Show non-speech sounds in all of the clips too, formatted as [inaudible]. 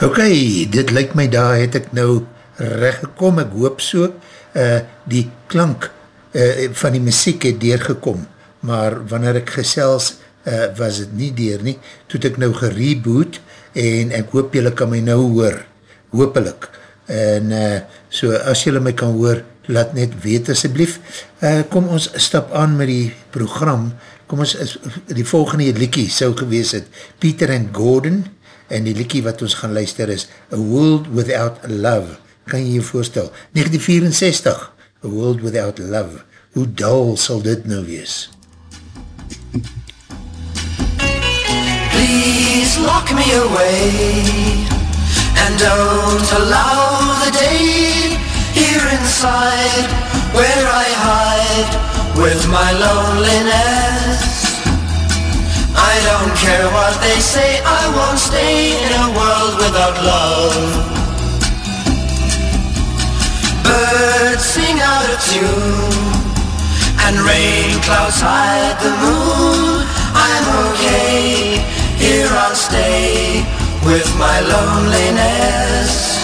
Ok, dit lyk my daar het ek nou recht gekom, ek hoop so, uh, die klank uh, van die muziek het deurgekom, maar wanneer ek gesels, uh, was het nie deur nie, toet ek nou gereboot, en ek hoop jylle kan my nou hoor, hoopelik, en uh, so as jylle my kan hoor, laat net weet asjeblief, uh, kom ons stap aan met die program, kom ons, die volgende liekie sou gewees het, Peter and Gordon, en die liekie wat ons gaan luister is A World Without Love, kan jy jy voorstel, 1964, A World Without Love, hoe dal sal dit nou wees? Please lock me away And don't allow the day Here inside where I hide With my loneliness I don't care what they say, I won't stay in a world without love. Birds sing out of tune, and rain clouds hide the moon. I'm okay, here I'll stay with my loneliness.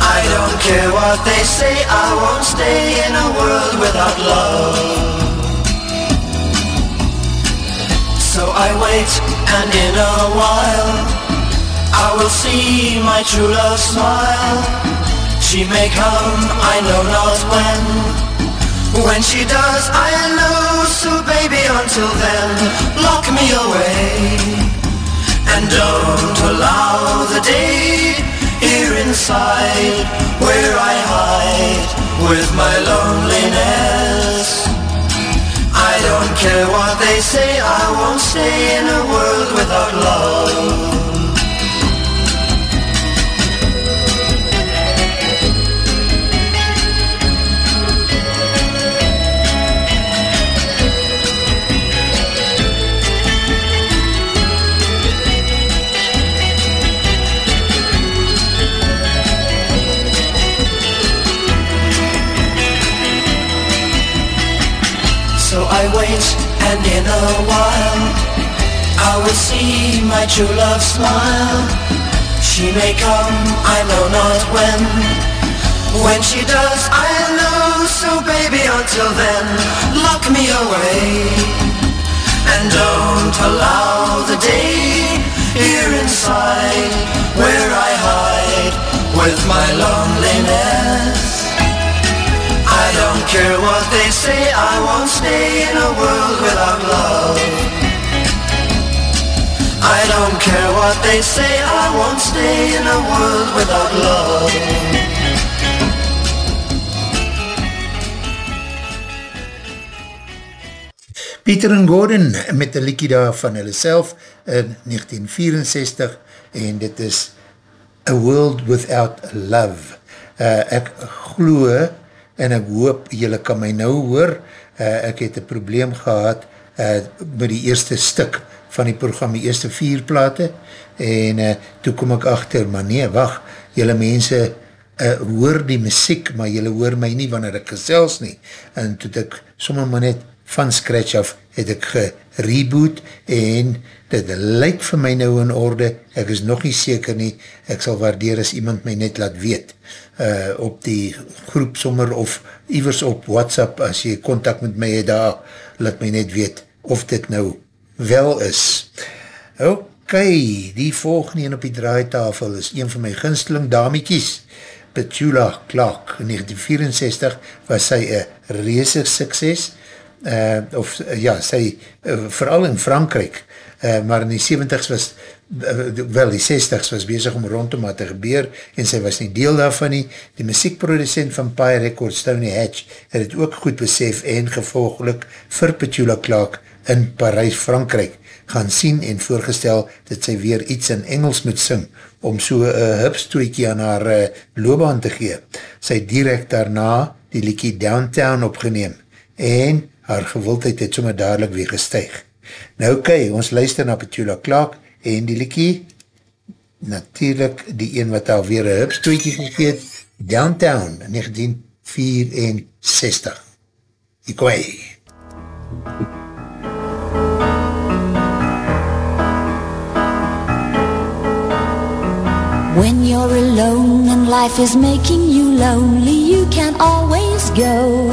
I don't care what they say, I won't stay in a world without love. So I wait, and in a while I will see my true love smile. She may come, I know not when. When she does, I know. So baby, until then, lock me away. And don't allow the day here inside where I hide with my loneliness. I don't care what they say, I won't stay in a world without love. A while I will see my true love smile. She may come, I know not when. When she does, I know. So baby, until then, lock me away. And don't allow the day here inside where I hide with my loneliness. Care what they say, I won't stay in a world without love. I don't care what they say, I won't stay in a world without love. Peter en Gordon met een liekie daar van hulle self in 1964 en dit is A World Without Love. Uh, ek glo en ek hoop jylle kan my nou hoor, uh, ek het een probleem gehad uh, met die eerste stuk van die program, die eerste vier plate en uh, toe kom ek achter, maar nee, wacht, jylle mense uh, hoor die muziek, maar jylle hoor my nie wanneer ek gesels nie, en toe ek sommer maar net van scratch af het ek gereboot en dit lyk vir my nou in orde, ek is nog nie seker nie, ek sal waardeer as iemand my net laat weet uh, op die groep sommer of ivers op WhatsApp as jy contact met my het daar, laat my net weet of dit nou wel is. Ok, die volgende een op die draaitafel is een van my ginsteling damiekies, Petula Clark, in 1964 was sy een reese sukses, uh, of ja, sy, uh, vooral in Frankrijk, uh, maar in die 70s was, uh, wel die 60s was bezig om rondom wat te gebeur, en sy was nie deel daarvan nie, die muziekproducent van Pie Records, Tony Hatch, het het ook goed besef en gevolgelik vir Petula Clark in Parijs, Frankrijk, gaan sien en voorgestel dat sy weer iets in Engels moet sing, om so een hupstoekie aan haar uh, loopbaan te gee. Sy direct daarna die liekie Downtown opgeneem, en haar gewildheid het sommer dadelijk weer gestuig. Nou oké, okay, ons luister na Petula Clark en die liekie, natuurlijk die een wat al weer een hupstoekie gegeet, Downtown 1964. Ikwai. Thank you. When you're alone and life is making you lonely, you can always go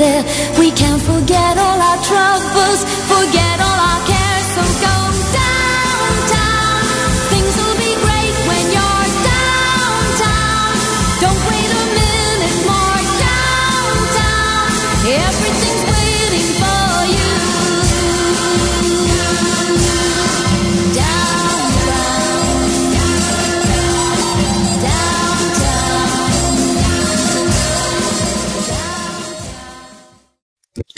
there. We can forget all our troubles, forget all our cares.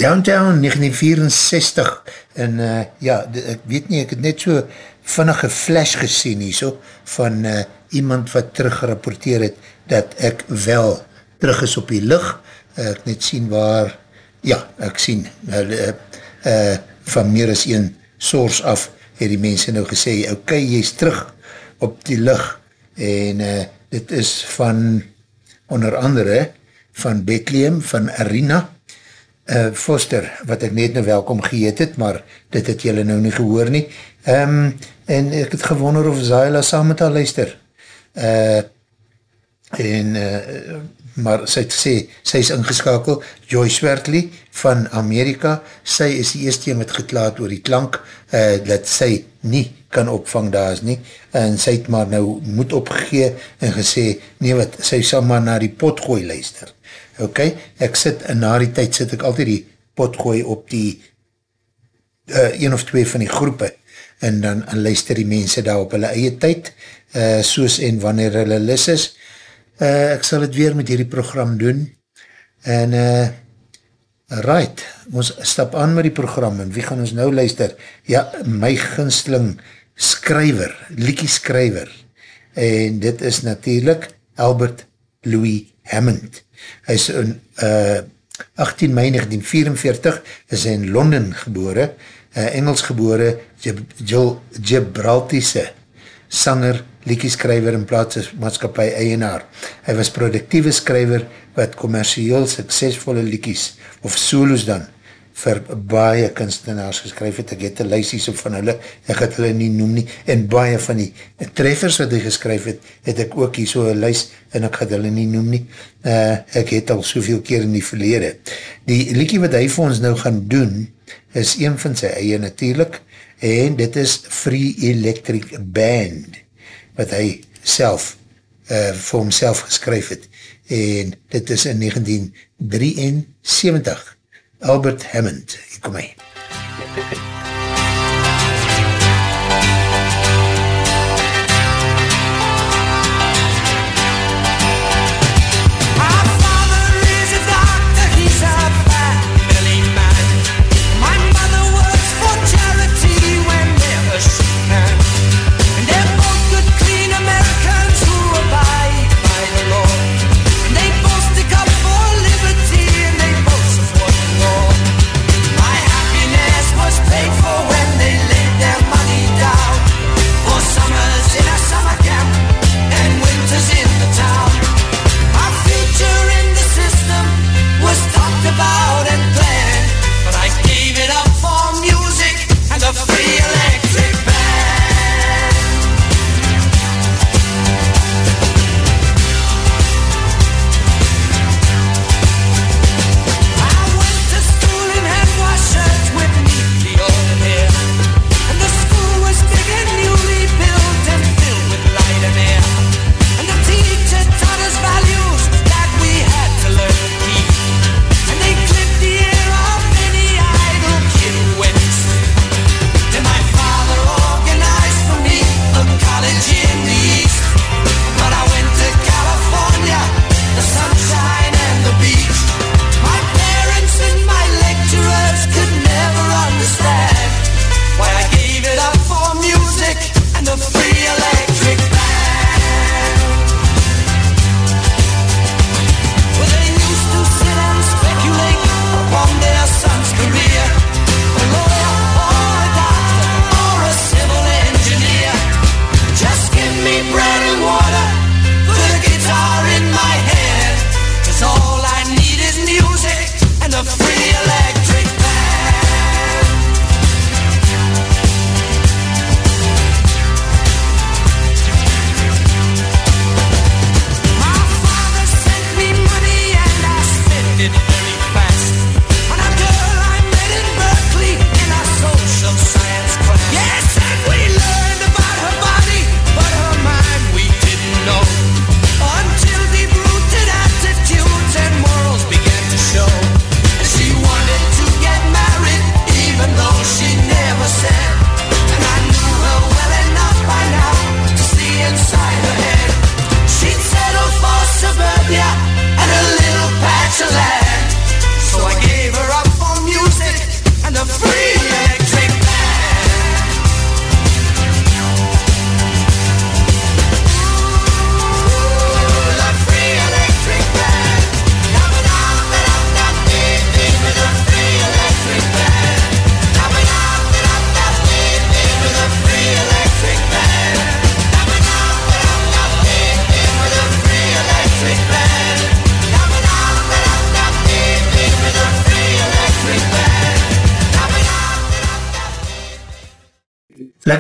Downtown 1964 en uh, ja, ek weet nie, ek het net so vinnige flash gesien hier so, van uh, iemand wat teruggerapporteer het, dat ek wel terug is op die licht, uh, ek net sien waar, ja, ek sien, uh, uh, van meer as een source af, het die mense nou gesê, ok, jy is terug op die licht, en uh, dit is van, onder andere, van Bethlehem, van Arena, uh, Foster, wat ek net nou welkom geëet het, maar dit het jylle nou nie gehoor nie. Um, en ek het gewonder of Zayla saam met haar luister. Uh, en, uh, maar sy het gesê, sy is ingeskakel, Joyce Wertley van Amerika, sy is die eerste met geklaad oor die klank, uh, dat sy nie kan opvang daar is nie, en sy het maar nou moed opgegee en gesê, nee wat, sy sal maar na die potgooi luister ok, ek sit, en na die tyd sit ek altyd die pot gooi op die uh, een of twee van die groepe, en dan en luister die mense daar op hulle eie tyd, uh, soos en wanneer hulle lis is, uh, ek sal het weer met hierdie program doen, en uh, right, ons stap aan met die program, en wie gaan ons nou luister? Ja, my ginsteling skryver, liekie skryver, en dit is natuurlijk Albert Louis Hammond, hy is in uh, 18 mei 1944 is hy in Londen gebore, uh, Engels gebore, Gibraltise, sanger, liekieskryver en plaatsmaatskapie eienaar. Hy was productieve skryver wat commercieel suksesvolle liekies, of solos dan, vir baie kunstenaars geskryf het, ek het een lijsies op van hulle, ek het hulle nie noem nie, en baie van die treffers wat hy geskryf het, het ek ook hier so een lijst, en ek het hulle nie noem nie, uh, ek het al soveel keer in die verlede. Die liekie wat hy vir ons nou gaan doen, is een van sy eie natuurlijk, en dit is Free Electric Band, wat hy self vir homself geskryf het. En dit is in 1973. Albert Hammond, hier kom hy. MUZIEK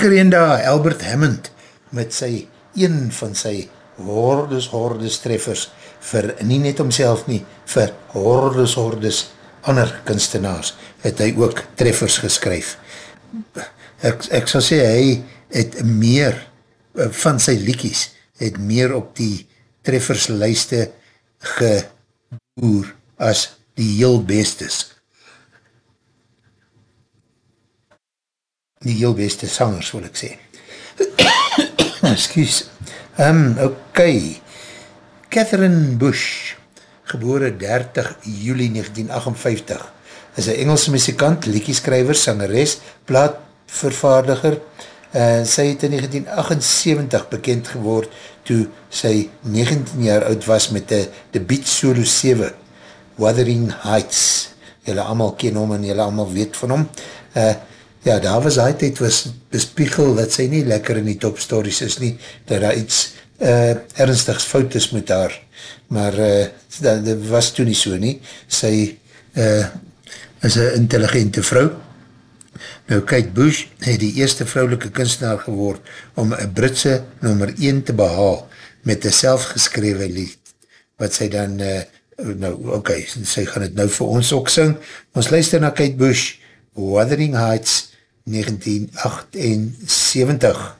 lekker een daar, Albert Hammond, met sy, een van sy hordes, hordes treffers, vir nie net omself nie, vir hordes, hordes ander kunstenaars, het hy ook treffers geskryf. Ek, ek sal sê, hy het meer eh, van sy liekies, het meer op die trefferslijste geboer as die heel bestes. Die heel beste sangers, wil ek sê. [coughs] Excuse. Um, ok. Catherine Bush, gebore 30 juli 1958, is een Engelse muzikant, liekieskrijver, sangeres, plaatvervaardiger. Uh, sy het in 1978 bekend geword toe sy 19 jaar oud was met de, de Beat Solo 7, Wuthering Heights. Julle allemaal ken hom en julle allemaal weet van hom. Uh, ja, daar was die tijd was bespiegel dat sy nie lekker in die top stories is nie, dat daar iets uh, ernstigs fout is met haar, maar uh, dat, dat was toen nie so nie, sy uh, is een intelligente vrou, nou Kate Bush het die eerste vrouwelike kunstenaar geword om een Britse nummer 1 te behaal met een selfgeskrewe lied, wat sy dan, uh, nou ok, sy gaan het nou vir ons ook sing, ons luister na Kate Bush, Wuthering Heights, 1978.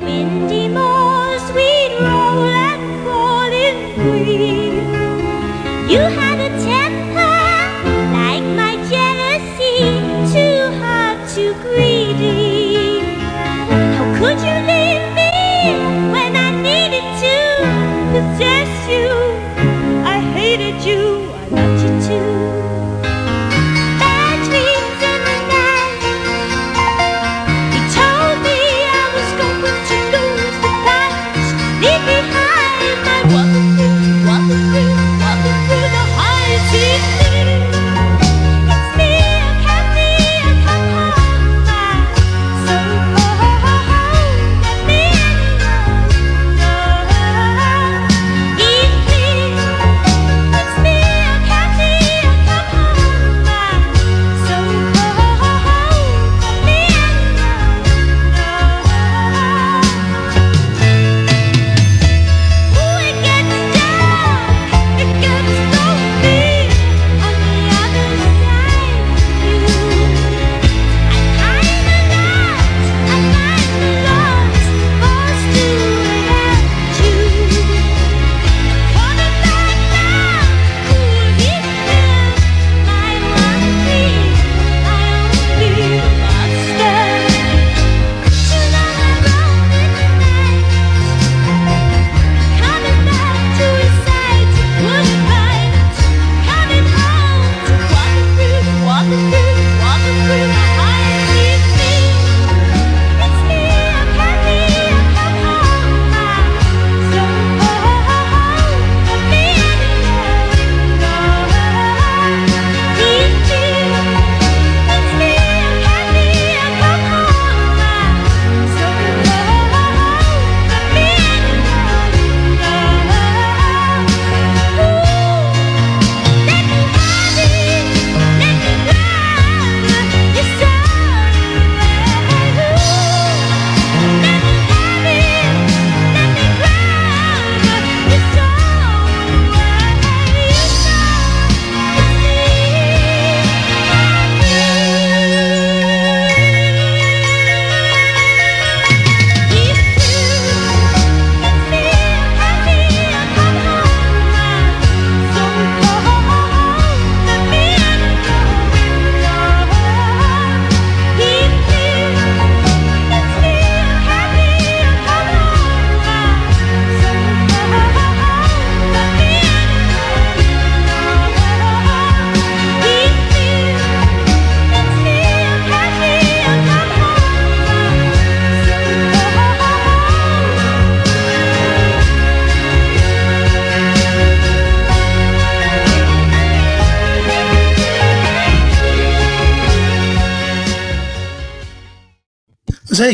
Windy moors, we roll and fall in green. You have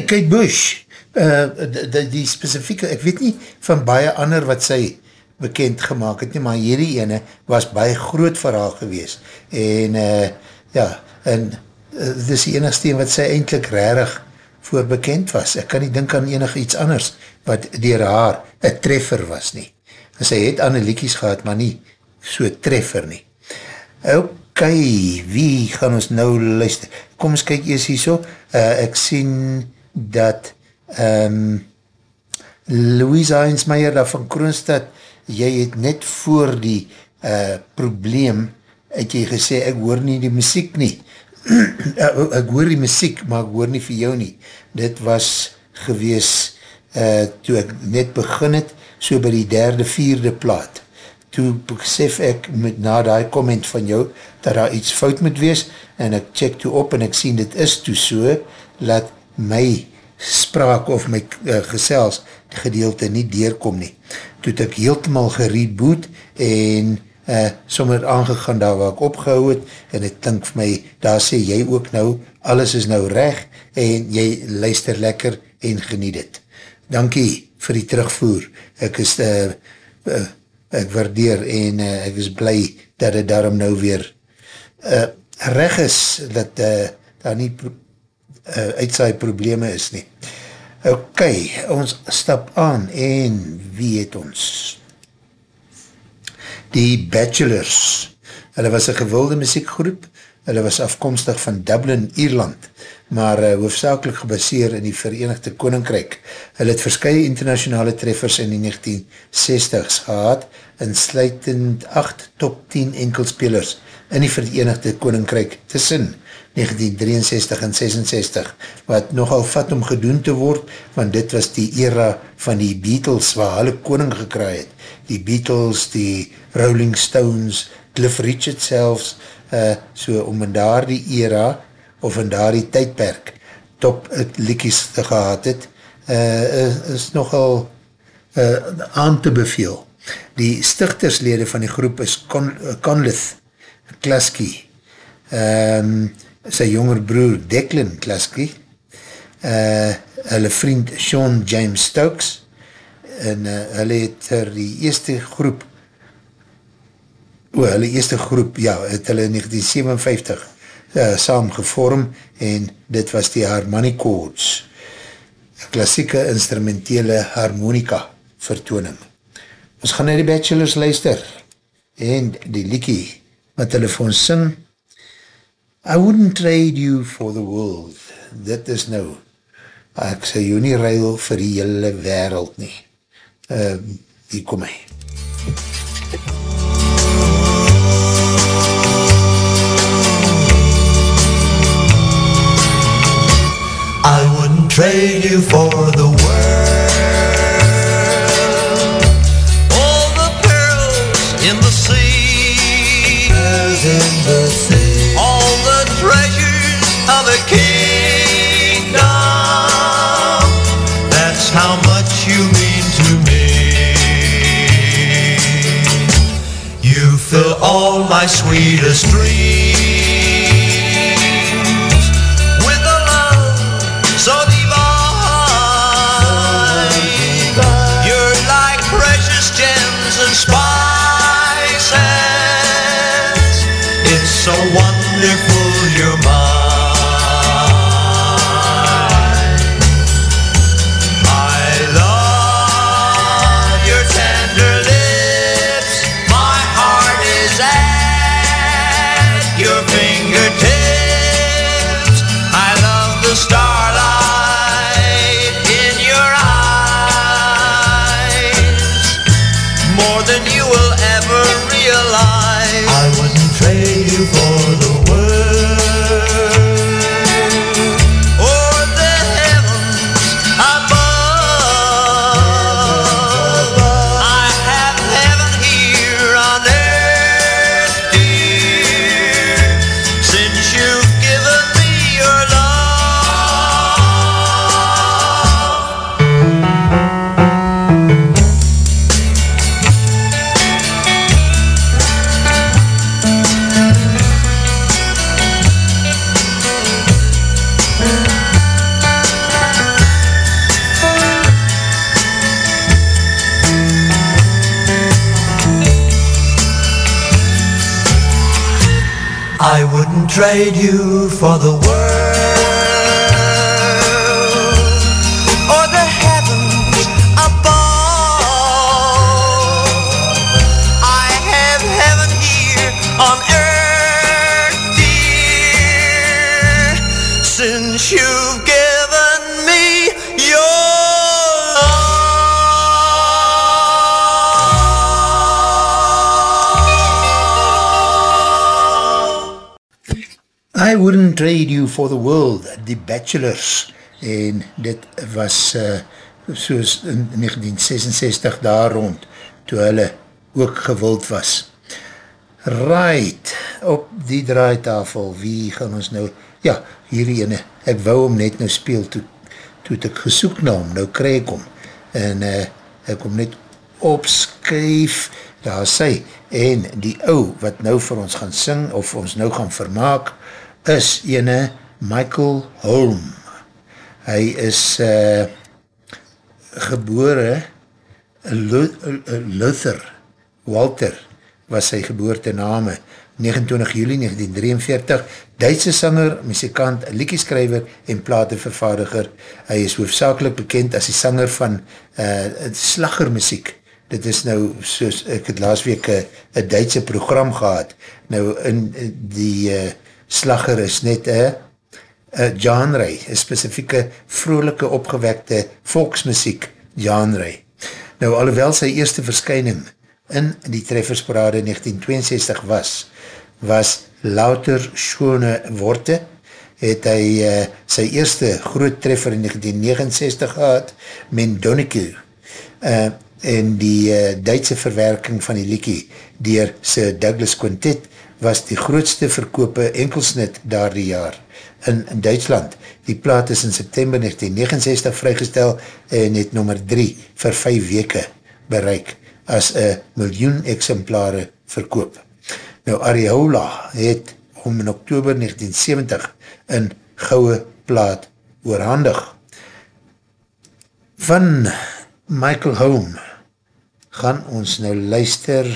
Kate Bush, uh, die, die specifieke, ek weet nie van baie ander wat sy bekend gemaakt het nie, maar hierdie ene was baie groot vir haar gewees. En uh, ja, en uh, dit is die enigste wat sy eindelijk rarig voor bekend was. Ek kan nie dink aan enig iets anders wat dier haar een treffer was nie. En sy het ander liekies gehad, maar nie so treffer nie. Ok, wie gaan ons nou luister? Kom ons kyk eers hier so. Uh, ek sien dat um, Louise Heinzmeier daar van Kroonstad, jy het net voor die uh, probleem, het jy gesê, ek hoor nie die muziek nie. [clears throat] ek hoor die muziek, maar ek hoor nie vir jou nie. Dit was gewees, uh, toe ek net begin het, so by die derde, vierde plaat. Toe besef ek met na die comment van jou, dat daar iets fout moet wees, en ek check toe op, en ek sien dit is toe so, laat my spraak of my uh, gesels gedeelte nie deurkom nie. Toe het ek heeltemaal gereboot en uh, sommer aangegaan daar waar ek opgehou het en het klink vir my, daar sê jy ook nou, alles is nou reg en jy luister lekker en geniet het. Dankie vir die terugvoer. Ek is uh, uh, ek waardeer en uh, ek is bly dat het daarom nou weer uh, reg is dat uh, daar nie uh, uitsaai probleme is nie. Ok, ons stap aan en wie het ons? Die Bachelors. Hulle was een gewilde muziekgroep. Hulle was afkomstig van Dublin, Ierland. Maar uh, hoofdzakelijk gebaseer in die Verenigde Koninkrijk. Hulle het verskye internationale treffers in die 1960s gehad, en sluitend 8 top 10 enkelspelers in die Verenigde Koninkrijk tussen 1963 en 66, wat nogal vat om gedoen te word, want dit was die era van die Beatles waar hulle koning gekraai het. Die Beatles, die Rolling Stones, Cliff Richard selfs, uh, so om in daar die era, of in daar die tydperk, top het liekies gehad het, uh, is, is nogal uh, aan te beveel. Die stichterslede van die groep is Con Conlith Klasky, um, sy jonger broer Declan Klasky, uh, hulle vriend Sean James Stokes, en uh, hulle het er die eerste groep, o, hulle eerste groep, ja, het hulle in 1957 uh, saam gevorm, en dit was die Harmonichords, klassieke instrumentele harmonika vertooning. Ons gaan na die bachelors luister, en die liekie, wat hulle vir ons sing, I wouldn't trade you for the world. Dit is nou, ek sê jou nie ruil vir die hele wereld nie. Uh, hier kom hy. I trade you for the world. All the pearls in the sea. Pearls in the sea. All the treasures of a kingdom. That's how much you mean to me. You fill all my sweetest dreams. Trade you for the world Wouldn't trade you for the world, die bachelors, en dit was uh, soos in 1966 daar rond, toe hulle ook gewild was. Right, op die draaitafel, wie gaan ons nou, ja, hierdie ene, ek wou hom net nou speel, toe, toe het ek gesoek na hom, nou kry ek hom, en uh, ek kom net opskryf, daar sy, en die ou, wat nou vir ons gaan sing, of ons nou gaan vermaak, is ene Michael Holm. Hy is uh, gebore Lu- Luther Walter was sy geboortename 29 juli 1943 Duitse sanger, muzikant, liekieskrijver en platenvervaardiger. Hy is hoofdzakelijk bekend as die sanger van uh, slaggermuziek. Dit is nou, soos ek het laas week een Duitse program gehad, nou in die uh, slagger is net een genre, een specifieke vrolijke opgewekte volksmuziek genre. Nou, alhoewel sy eerste verskyning in die treffersparade 1962 was, was louter schone worte, het hy uh, sy eerste groot treffer in 1969 gehad, Mendoniku, uh, en die uh, Duitse verwerking van die liekie dier Sir Douglas Quintet was die grootste verkope enkelsnit daar die jaar in, in Duitsland. Die plaat is in September 1969 vrygestel en het nummer 3 vir 5 weke bereik as een miljoen exemplare verkoop. Nou Ariola het om in oktober 1970 een gouwe plaat oorhandig. Van Michael Home gaan ons nou luister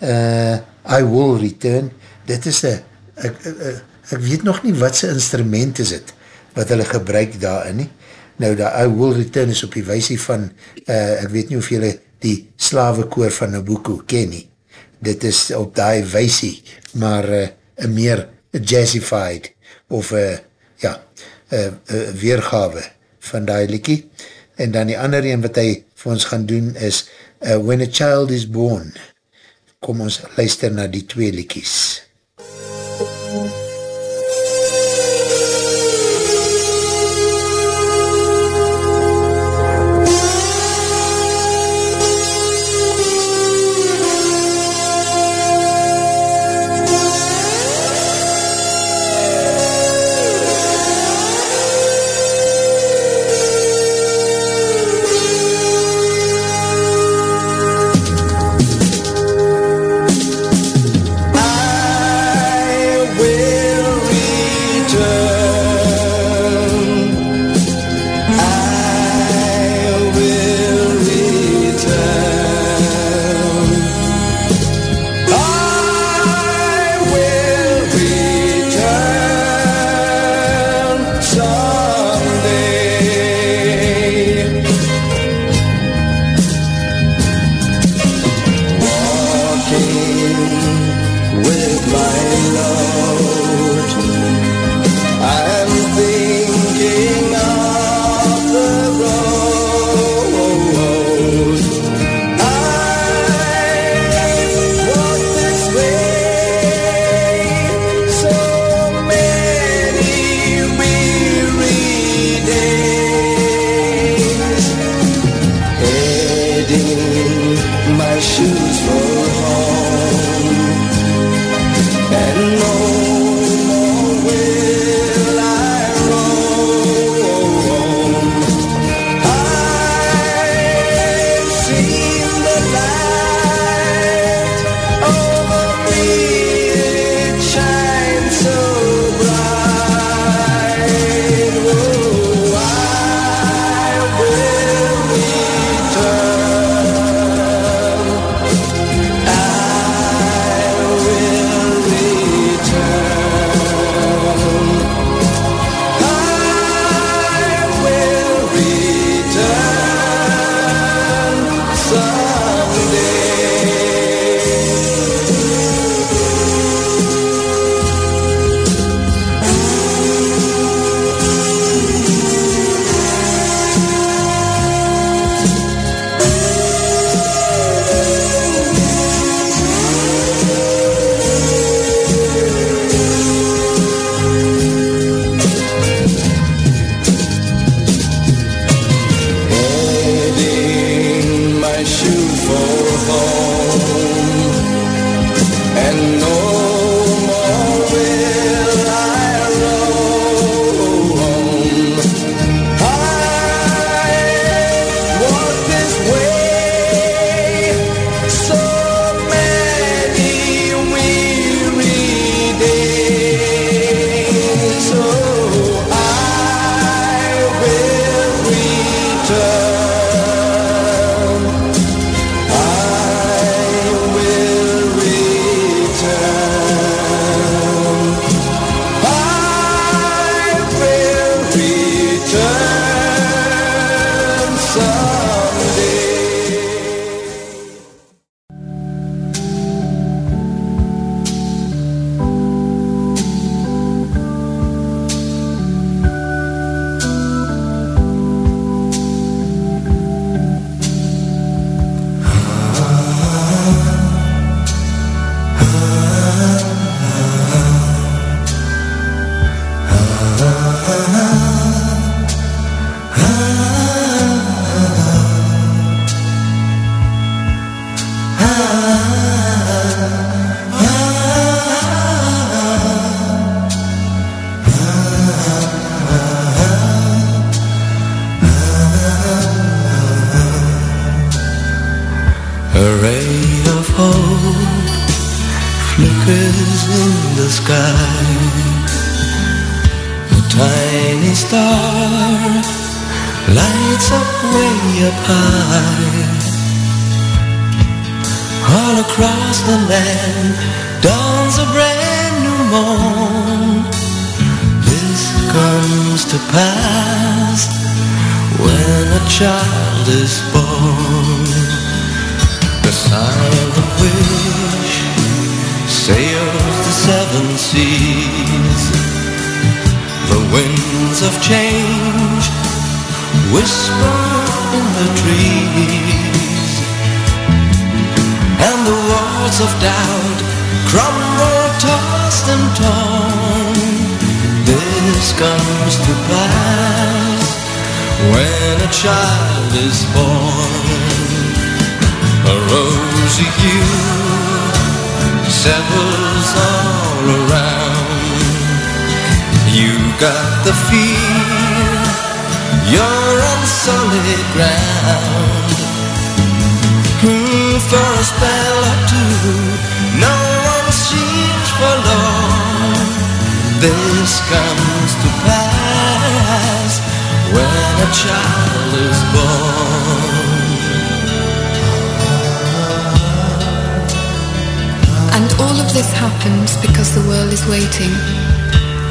uh, I Will Return. Dit is een ek, ek, ek weet nog nie wat sy instrument is het wat hulle gebruik daarin nie. Nou die I Will Return is op die weisie van uh, ek weet nie of julle die slavekoor van Nabucco ken nie. Dit is op die weisie maar uh, meer jazzified of uh, ja, uh, uh, weergawe van die liekie. En dan die ander een wat hy vir ons gaan doen is uh, When a Child is Born. Kom ons luister na die twee liekies.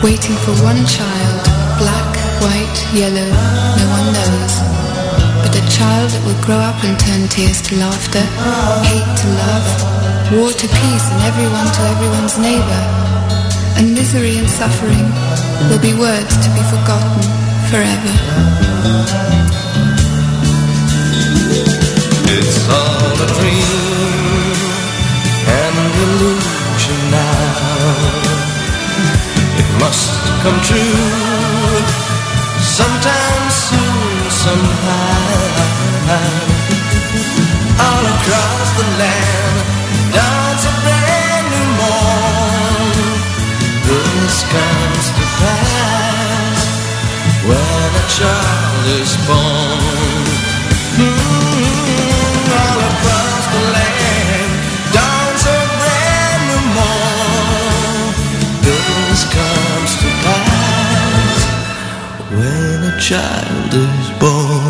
Waiting for one child, black, white, yellow, no one knows. But a child that will grow up and turn tears to laughter, hate to love, war to peace, and everyone to everyone's neighbor. And misery and suffering will be words to be forgotten forever. Must come true, sometime soon, somehow. All across the land, dawns a brand new morn. This comes to pass when a child is born. Child is born.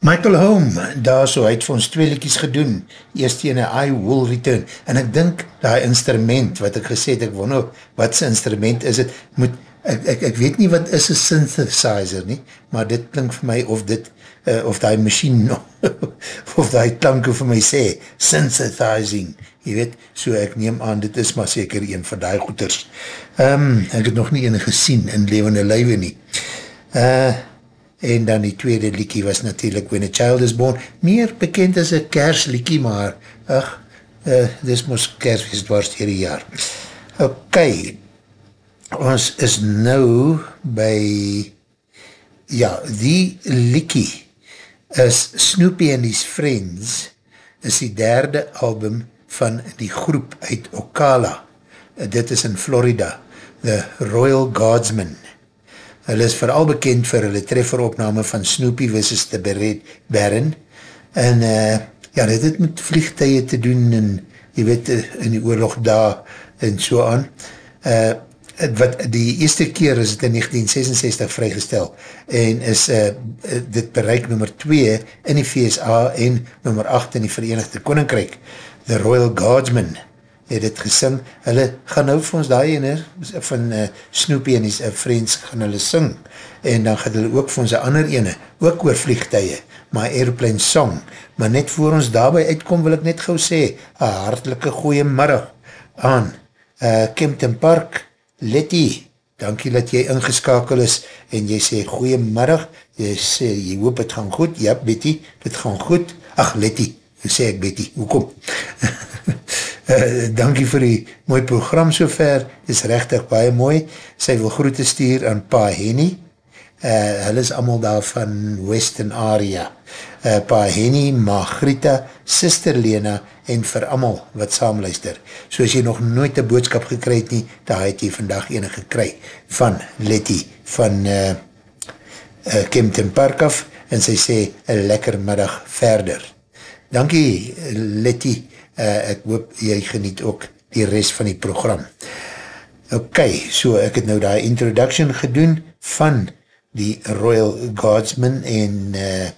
Michael Home, daar so, hy het vir ons twee liedjes gedoen, eerst ene I Will Return, en ek dink die instrument, wat ek gesê het, ek wonder wat sy instrument is het, moet, ek, ek, ek weet nie wat is een synthesizer nie, maar dit klink vir my of dit, uh, of die machine, [laughs] of die klanke vir my sê, synthesizing, jy weet, so ek neem aan, dit is maar seker een van die goeders. Um, ek het nog nie ene gesien in levende lywe nie. Eh, uh, en dan die tweede liekie was natuurlijk When a Child is Born, meer bekend as een kersliekie, maar ach, uh, dis moes kersfeest dwars hierdie jaar. Ok, ons is nou by, ja, die liekie is Snoopy and His Friends, is die derde album van die groep uit Ocala. Dit is in Florida, The Royal Guardsmen. Hulle is vooral bekend vir hulle trefferopname van Snoopy vs. The Baron en uh, ja, dit het met vliegtuie te doen en jy weet, in die oorlog daar en so aan. Uh, wat, die eerste keer is het in 1966 vrygestel en is uh, dit bereik nummer 2 in die VSA en nummer 8 in die Verenigde Koninkrijk. The Royal Guardsmen het het gesing, hulle gaan nou vir ons daai ene van uh, Snoopy en die uh, Friends gaan hulle sing, en dan gaan hulle ook vir ons ander ene, ook oor vliegtuie, my airplane song, maar net voor ons daarby uitkom wil ek net gauw sê, een hartelike goeie middag aan uh, Kempton Park, Letty, dankie dat jy ingeskakel is, en jy sê goeie middag, jy sê, jy hoop het gaan goed, ja Betty, het gaan goed, ach Letty, sê ek Betty, hoekom? Uh, [laughs] dankie vir die mooi program so ver, is rechtig baie mooi. Sy wil groete stuur aan Pa Henny, uh, hulle is allemaal daar van Western area, uh, pa Henny, ma Grita, sister Lena, en vir allemaal wat saamluister. So as jy nog nooit een boodskap gekry het nie, dan het jy vandag enige gekry van Letty, van uh, uh, Kempton Park af, en sy sê, een lekker middag verder. Dankie Letty, uh, ek hoop jy geniet ook die rest van die program. Ok, so ek het nou die introduction gedoen van die Royal Guardsmen en uh,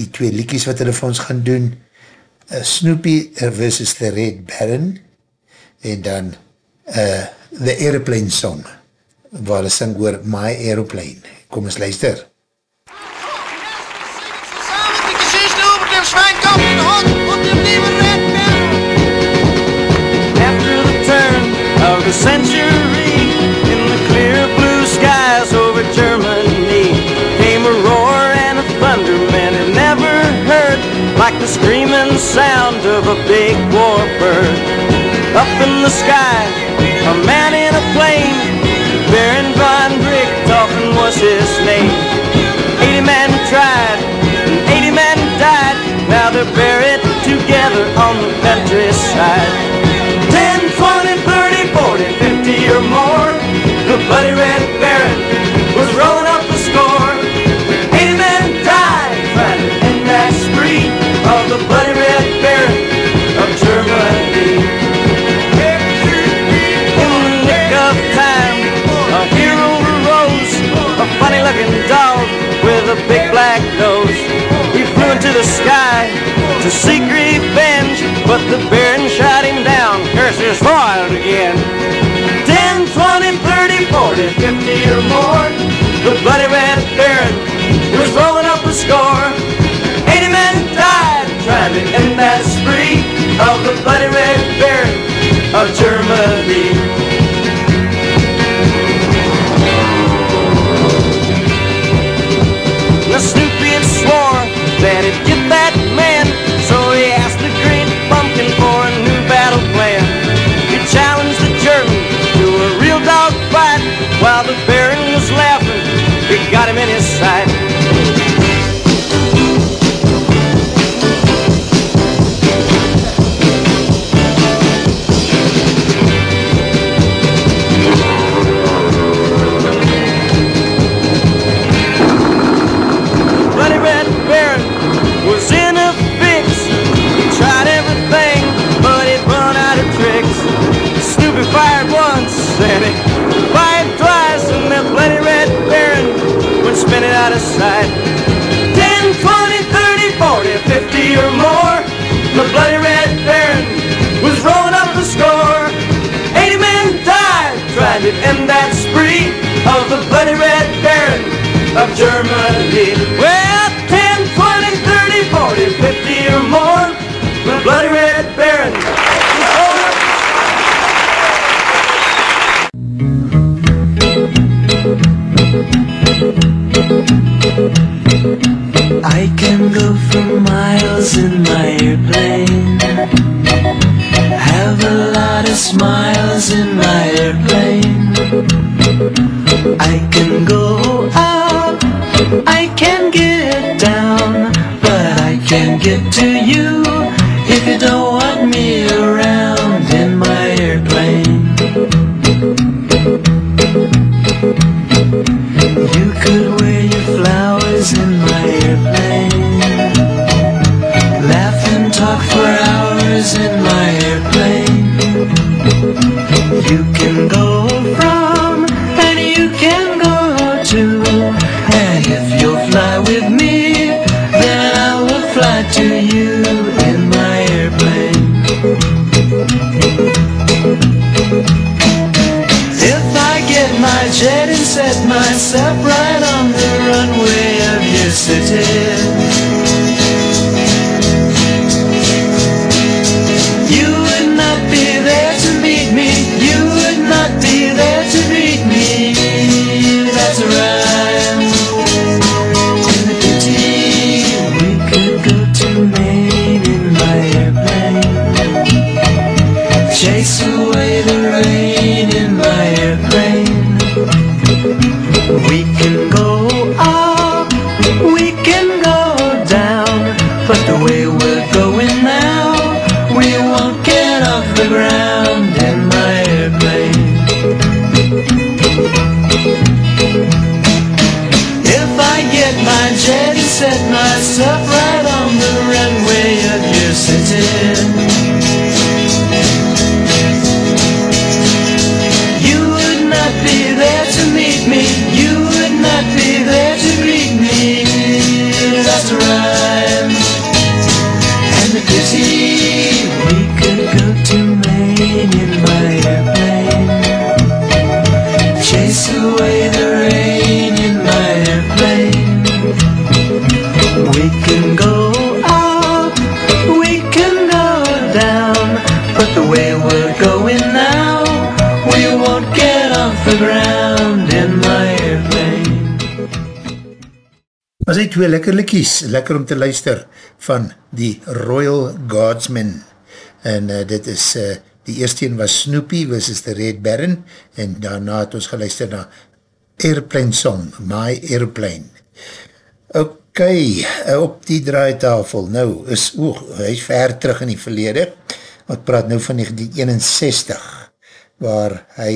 die twee liekies wat hulle vir ons gaan doen, uh, Snoopy versus the Red Baron en dan uh, The Aeroplane Song waar hulle sing oor My Aeroplane. Kom ons luister. After the turn of the century a big warbird Up in the sky, a man in a plane. Baron von Richthofen was his name. 80 men tried, and 80 men died. Now they're buried together on the countryside. 10, 20, 30, 40, 50 or more. The bloody red baron was rolling up the score. 80 men died to end that spree of the bloody sky to seek revenge, but the baron shot him down, curses foiled again. 10, 20, 30, 40, 50 or more, the bloody red baron was rolling up the score. 80 men died trying to end that spree of the bloody red baron of Germany. The to end that spree of the Bloody Red Baron of Germany. Well, 10, 20, 30, 40, 50 or more, the Bloody Red Baron. I can go for miles in my airplane. Have a lot of smiles in my airplane. I can go up, I can get down, but I can't get to twee lekker likkies, lekker om te luister, van die Royal Guardsmen. En uh, dit is, uh, die eerste een was Snoopy versus the Red Baron, en daarna het ons geluister na Airplane Song, My Airplane. Ok, uh, op die draaitafel, nou is, oeh, hy is ver terug in die verlede, wat praat nou van 1961, waar hy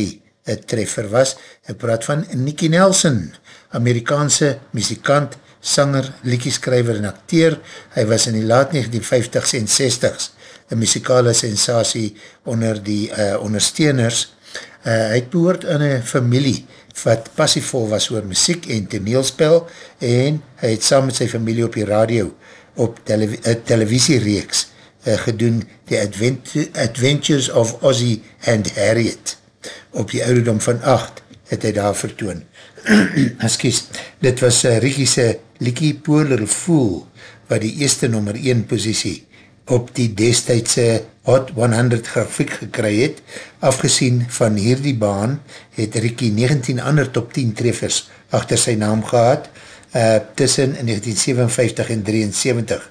een treffer was, hy praat van Nicky Nelson, Amerikaanse muzikant, sanger, liedjeskrijver en acteur. Hy was in die laat 1950s en 60s een muzikale sensatie onder die uh, ondersteuners. Uh, hy het behoort in een familie wat passievol was oor muziek en toneelspel en hy het saam met sy familie op die radio op telev uh, televisiereeks uh, gedoen die Advent Adventures of Ozzy and Harriet. Op die ouderdom van 8 het hy daar vertoon. [clears throat] Excuse, dit was uh, Ricky'se Likie Poor Little Fool wat die eerste nummer 1 posiesie op die destijdse Hot 100 grafiek gekry het. Afgesien van hierdie baan het Ricky 19 ander top 10 treffers achter sy naam gehad. Uh, tussen 1957 en 73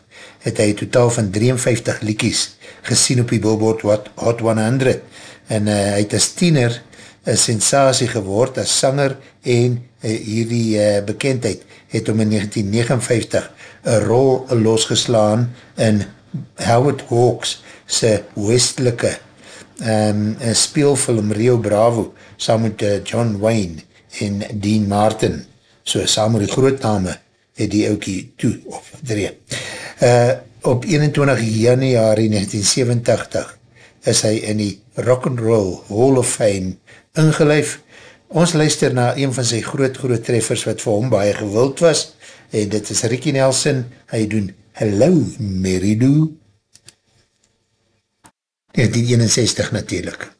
het hy totaal van 53 liekies gesien op die billboard Hot 100 en uh, hy het as tiener een sensatie geword as sanger en uh, hierdie uh, bekendheid het om in 1959 een rol losgeslaan in Howard Hawks sy westelike um, speelfilm Rio Bravo saam met uh, John Wayne en Dean Martin so saam met die grootname het die oukie toe opdree. Uh, op 21 januari 1987 is hy in die Rock'n'Roll Hall of Fame ingeleef. Ons luister na een van sy groot groot treffers wat vir hom baie gewild was en dit is Ricky Nelson, hy doen Hello Mary Lou. 1961 natuurlijk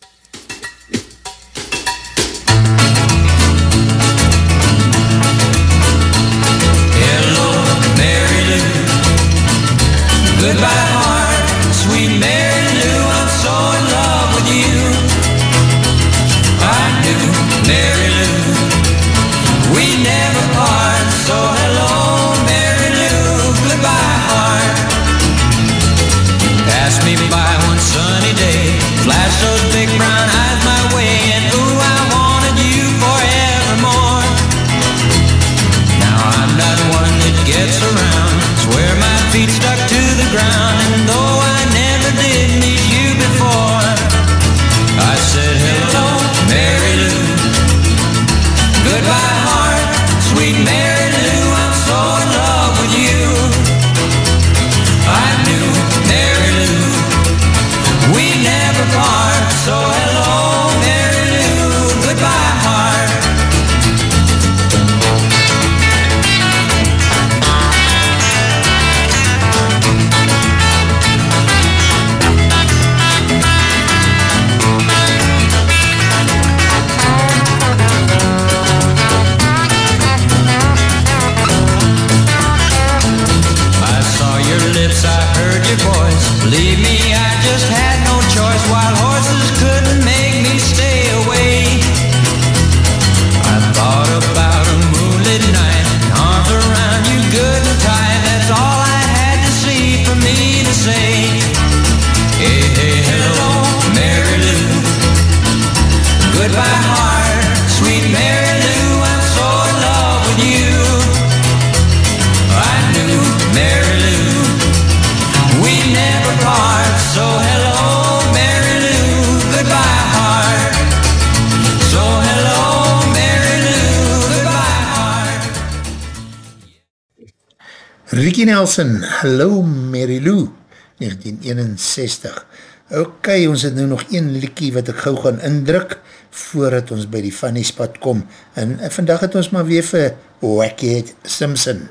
gets around. Swear my feet stuck to the ground, Nelson, Hello Mary Lou, 1961. Ok, ons het nou nog een liekie wat ek gauw gaan indruk, voordat ons by die funny spot kom. En, en vandag het ons maar weer vir Wackhead Simpson,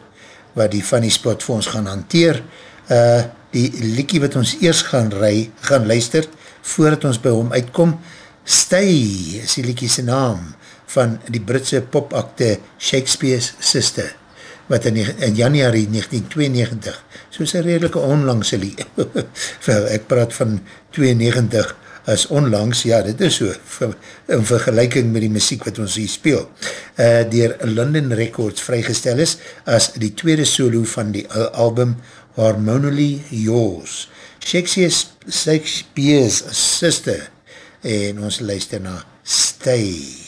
wat die funny spot vir ons gaan hanteer. Uh, die liekie wat ons eers gaan, rij, gaan luister, voordat ons by hom uitkom, Stay is die liekie sy naam, van die Britse popakte Shakespeare's Sister wat in, in januari 1992, soos een redelike onlangse lied, [laughs] ek praat van 92 as onlangs, ja dit is so, in vergelijking met die muziek wat ons hier speel, uh, dier London Records vrygestel is, as die tweede solo van die album Harmonily Yours, Shakespeare's, Shakespeare's Sister, en ons luister na Stay.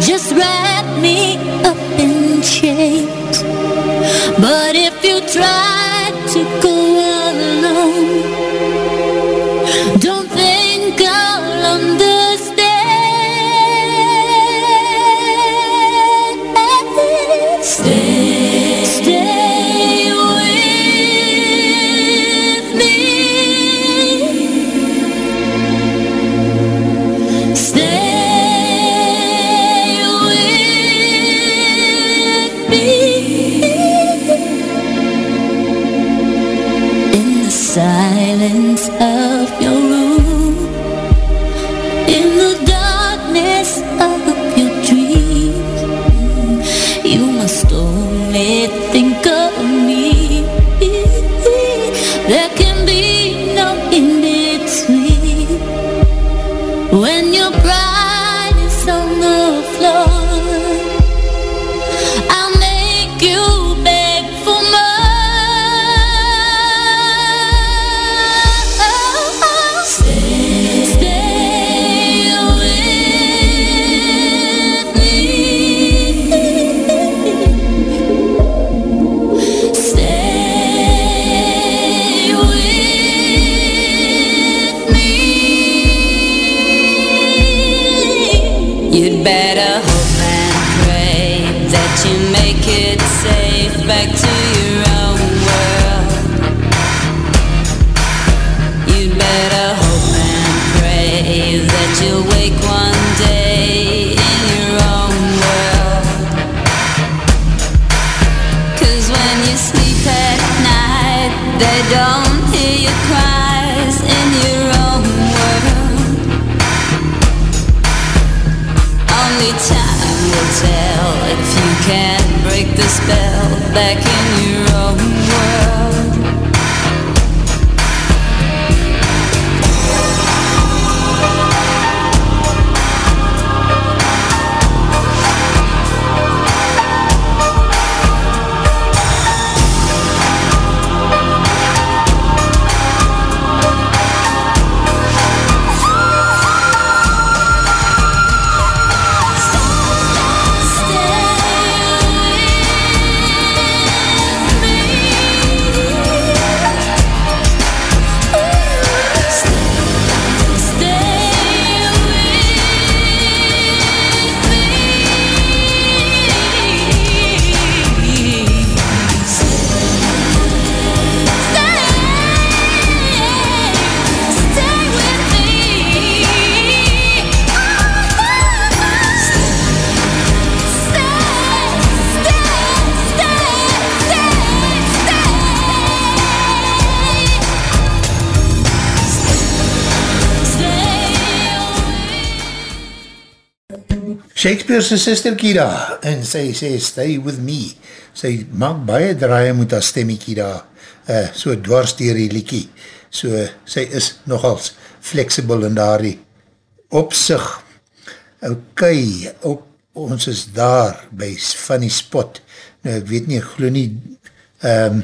Just wrap me up in chains But if better. Hope and pray that you make it safe. Back to can break the spell back in your own Shakespeare's sister Kira en sy sê stay with me. Sy maak baie draaie met haar stemmiekie daar uh, so dwars dier die liekie so sy is nogals flexible in daarie opsig. Ok, ook, ons is daar by Funny Spot. Nou ek weet nie, ek geloof nie um,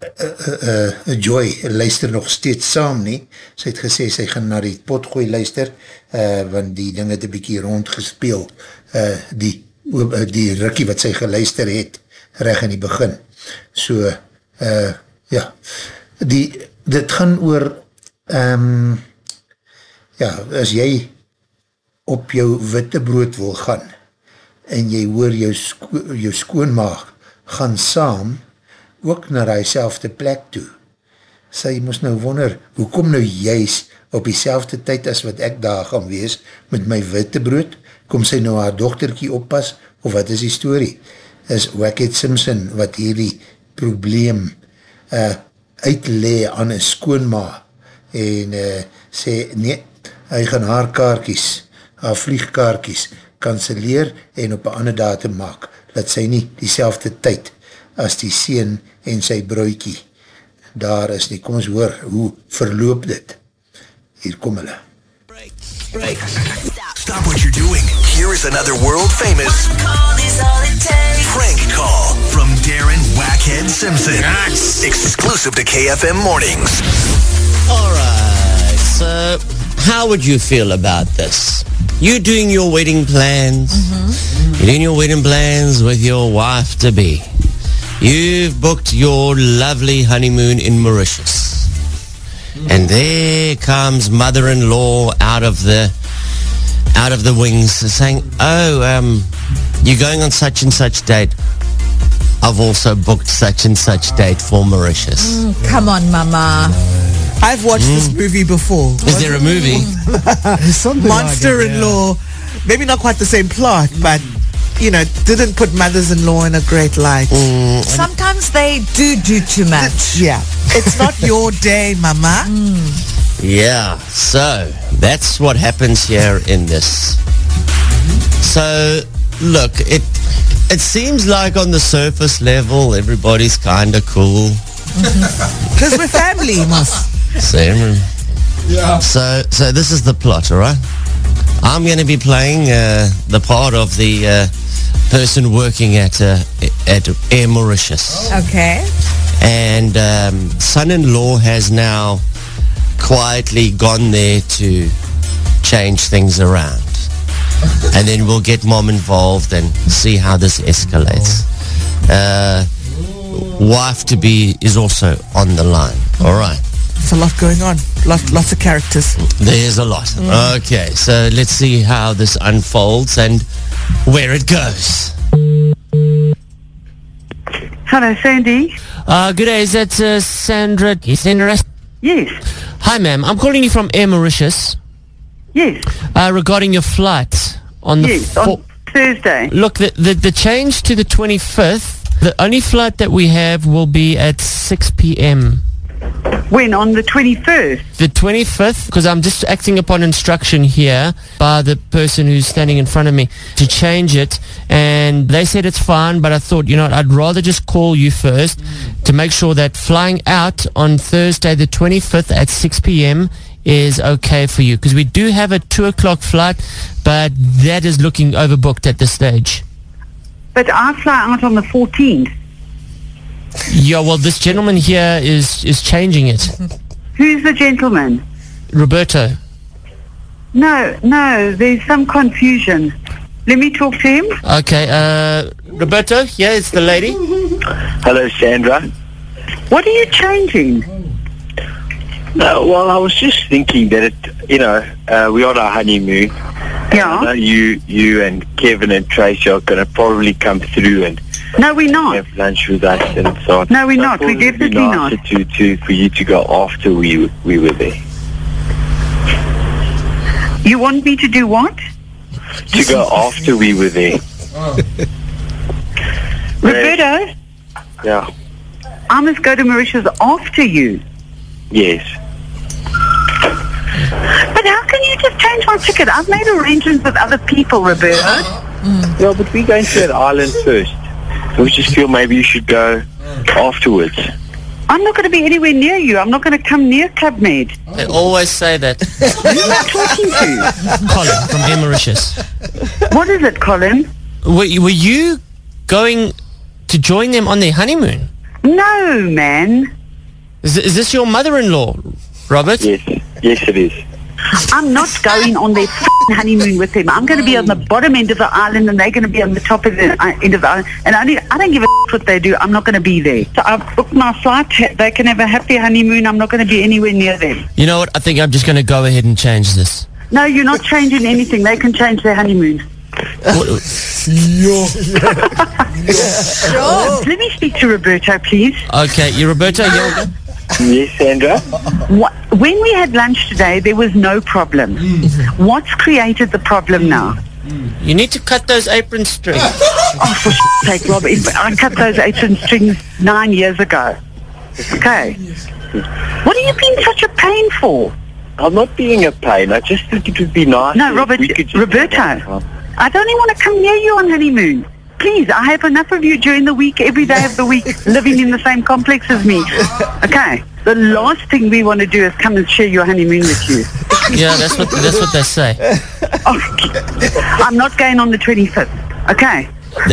uh, uh, uh, Joy luister nog steeds saam nie, sy het gesê sy gaan na die potgooi luister, uh, want die ding het een bykie rondgespeel, uh, die uh, die rikkie wat sy geluister het, reg in die begin. So, uh, ja, die, dit gaan oor, um, ja, as jy op jou witte brood wil gaan, en jy hoor jou, sko jou skoonmaag gaan saam, ook na die selfde plek toe. Sy moes nou wonder, hoe kom nou juist op die selfde tyd as wat ek daar gaan wees, met my witte brood, kom sy nou haar dochterkie oppas, of wat is die story? Is Wackett Simpson, wat hierdie probleem uh, uitlee aan een skoonma, en uh, sê, nee, hy gaan haar kaartjes, haar vliegkaartjes, kanseleer en op een ander datum maak, dat sy nie die tyd as die sien en sy broekie daar is nie. Kom ons hoor, hoe verloop dit? Hier kom hulle. Break, break. Stop what you're doing. Here is another world famous prank call from Darren Wackhead Simpson. Yes. Exclusive to KFM Mornings. All right. So, how would you feel about this? You doing your wedding plans. Mm-hmm. You're doing your wedding plans with your wife to be. You've booked your lovely honeymoon in Mauritius. And there comes mother-in-law out of the out of the wings saying, "Oh, um, you're going on such and such date. I've also booked such and such date for Mauritius." Mm, come on, mama. I've watched mm. this movie before. Is there a movie? [laughs] Monster-in-law. Like yeah. Maybe not quite the same plot, but you know, didn't put mothers-in-law in a great light. Mm. Sometimes they do do too much. yeah. It's not [laughs] your day, mama. Mm. Yeah. So, that's what happens here in this. So, look, it it seems like on the surface level, everybody's kind of cool. Because we're family, must. Same. Yeah. So, so this is the plot, all right? I'm going to be playing uh, the part of the uh, person working at uh, at Air Mauritius. Okay. And um, son-in-law has now quietly gone there to change things around. [laughs] and then we'll get mom involved and see how this escalates. Uh, wife to be is also on the line. All right. There's a lot going on. Lot, lots of characters. There's a lot. Mm. Okay, so let's see how this unfolds and where it goes. Hello, Sandy. Uh, good day. Is that uh, Sandra? Sandra? Yes. Hi, ma'am. I'm calling you from Air Mauritius. Yes. Uh, regarding your flight on the yes, on Thursday. Look, the, the, the change to the 25th, the only flight that we have will be at 6 p.m. When? On the 21st? The 25th, because I'm just acting upon instruction here by the person who's standing in front of me to change it. And they said it's fine, but I thought, you know, I'd rather just call you first mm. to make sure that flying out on Thursday the 25th at 6 p.m. is okay for you. Because we do have a 2 o'clock flight, but that is looking overbooked at this stage. But I fly out on the 14th. Yeah, well, this gentleman here is is changing it. Who's the gentleman? Roberto. No, no, there's some confusion. Let me talk to him. Okay, uh, Roberto, yeah, it's the lady. Hello, Sandra. What are you changing? No, well, I was just thinking that it, you know, uh, we're on our honeymoon. Yeah. you, you and Kevin and Tracy are going to probably come through and no, we're not. Have lunch with us and so on. No, we're not. We're definitely not. To, to, for you to go after we, we were there. You want me to do what? To go after we were there. [laughs] Oh. Roberto? Yeah. I must go to Mauritius after you. Yes. But how can you just change my ticket? I've made arrangements with other people, Roberto. Mm. Yeah, but we're going to that island first. We just feel maybe you should go afterwards. I'm not going to be anywhere near you. I'm not going to come near Club Med. They always say that. Who am I talking to? Colin from Air Mauritius. What is it, Colin? Were, were you going to join them on their honeymoon? No, man. Is, is this your mother-in-law, Robert? Yes, yes it is. I'm not going on their f***ing honeymoon with them. I'm going to be on the bottom end of the island and they're going to be on the top of the uh, end of the island. And I, I don't give a f- what they do. I'm not going to be there. So I've booked my flight. They can have a happy honeymoon. I'm not going to be anywhere near them. You know what? I think I'm just going to go ahead and change this. No, you're not changing anything. They can change their honeymoon. [laughs] Sure. Let me speak to Roberto, please. Okay, you Roberto, you're... Yes, Sandra? What, when we had lunch today, there was no problem. Mm. What's created the problem now? Mm. You need to cut those apron strings. [laughs] Oh, for s- sake, Rob, I cut those apron strings nine years ago. Okay. What are you being such a pain for? I'm not being a pain. I just think it would be nice. No, if Robert, we could just Roberto, I don't even want to come near you on honeymoon. Please, I have enough of you during the week, every day of the week, [laughs] living in the same complex as me. Okay. The last thing we want to do is come and share your honeymoon with you. Yeah, that's what that's what they say. I'm not going on the 25th. Okay.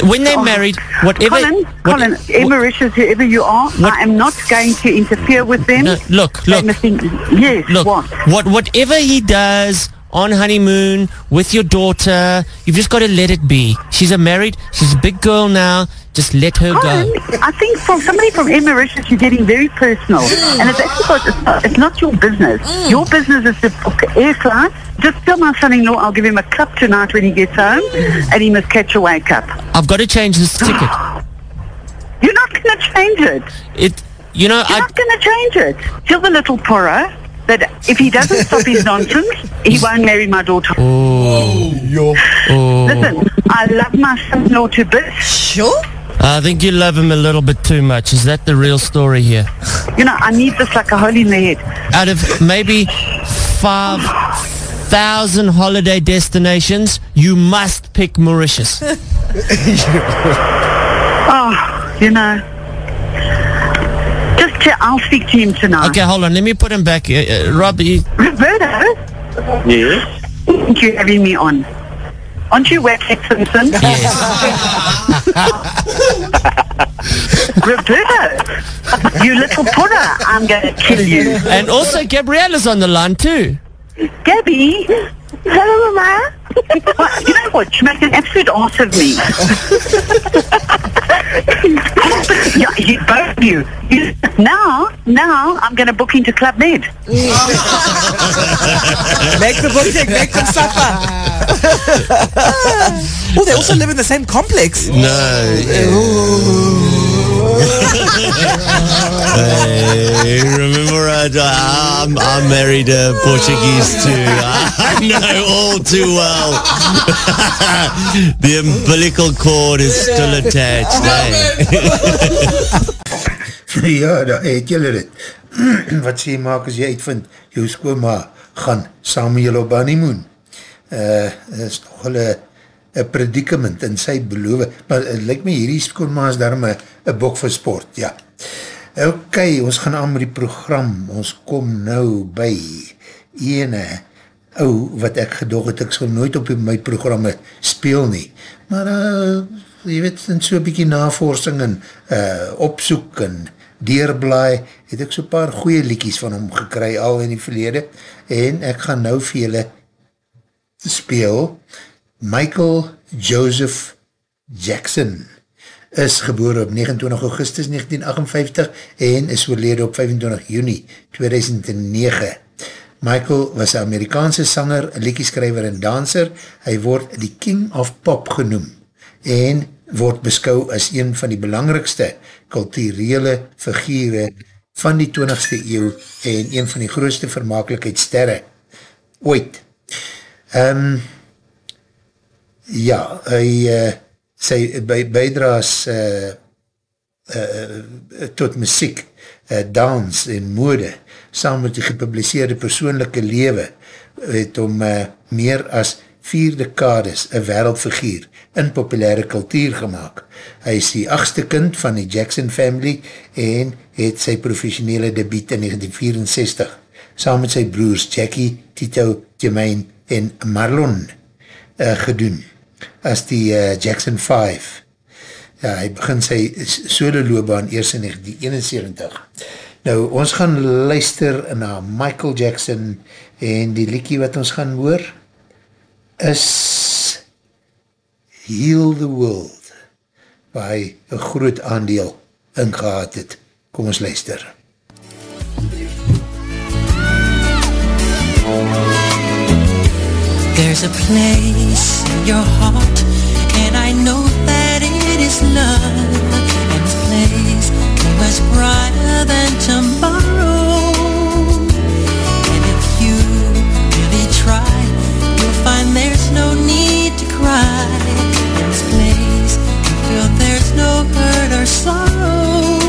When they're married, whatever... Colin, what- Colin, Emeritus, whoever you are, I am not going to interfere with them. No, look, look. must think- yes, Look, what? what whatever he does on honeymoon with your daughter, you've just got to let it be. She's a married, she's a big girl now. Just let her Colin, go. Oh, I think from somebody from Emeritus, you're getting very personal. And it's actually got, it's, not, it's not your business. Mm. Your business is to book air flights. Just tell my son-in-law I'll give him a cup tonight when he gets home, mm. and he must catch a wake up. I've got to change this ticket. [gasps] You're not going to change it. It, you know, You're I not going to change it. Tell the little porra that if he doesn't stop his nonsense, he won't marry my daughter. Oh, oh. Listen, I love my son-in-law to bits. Sure. I think you love him a little bit too much. Is that the real story here? You know, I need this like a hole in the head. Out of maybe five thousand holiday destinations, you must pick Mauritius. [laughs] Oh, you know. Just to, I'll speak to him tonight. Okay, hold on. Let me put him back. Uh, uh, Rob, you, Roberto, Yes? thank you for having me on. Aren't you Wackhead Simpson? Yes. [laughs] Roberto, you little putter, I'm going to kill you. and also Gabriella's on the line too. Gabby. Hello, Mama. you know what? You make an absolute ass of me. [laughs] [laughs] yeah, you, both of you. you. Now, now, I'm going to book into Club Med. [laughs] make the booking, make them suffer. [laughs] oh, they also live in the same complex. Hey, remember I, I'm, I'm married a Portuguese too. [laughs] I know all too well. [laughs] the umbilical cord is still attached. Eh? ja, [laughs] daar het julle dit. [clears throat] Wat sê jy maak as jy uitvind, jou skoonma gaan saam met julle op honeymoon. Uh, is nog hulle een predicament in sy beloof. Maar het lyk my hierdie skoonma is daarom een bok vir sport, ja. Ok, ons gaan aan met die program. Ons kom nou by ene ou wat ek gedog het, ek sal nooit op my programme speel nie. Maar uh, jy weet, in so'n bykie navorsing en uh, opsoek en deurblaai, het ek so paar goeie liekies van hom gekry al in die verlede en ek gaan nou vir julle speel Michael Joseph Jackson is geboor op 29 augustus 1958 en is oorlede op 25 juni 2009. Michael was een Amerikaanse sanger, liekieskrijver en danser. Hy word die King of Pop genoem en word beskou as een van die belangrikste kulturele figure van die 20ste eeuw en een van die grootste vermakelijkheidssterre ooit. Um, ja, hy uh, sy by, bijdraas uh, uh, tot muziek, uh, dans en mode, saam met die gepubliseerde persoonlijke lewe, het om uh, meer as vier dekades een wereldfiguur in populaire kultuur gemaakt. Hy is die achtste kind van die Jackson family en het sy professionele debiet in 1964 saam met sy broers Jackie, Tito, Jermaine en Marlon uh, gedoen as die uh, Jackson 5. Ja, hy begin sy solo loopbaan eers in 1971. Nou, ons gaan luister na Michael Jackson en die liekie wat ons gaan hoor is Heal the World waar hy een groot aandeel ingehaad het. Kom ons luister. There's a place in your heart And I know that it is love And this place was brighter than tomorrow. And if you really try You'll find there's no need to cry. In this place you feel there's no hurt or sorrow.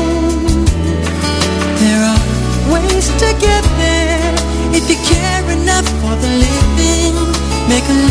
There are ways to get there If you care enough for the living. Make a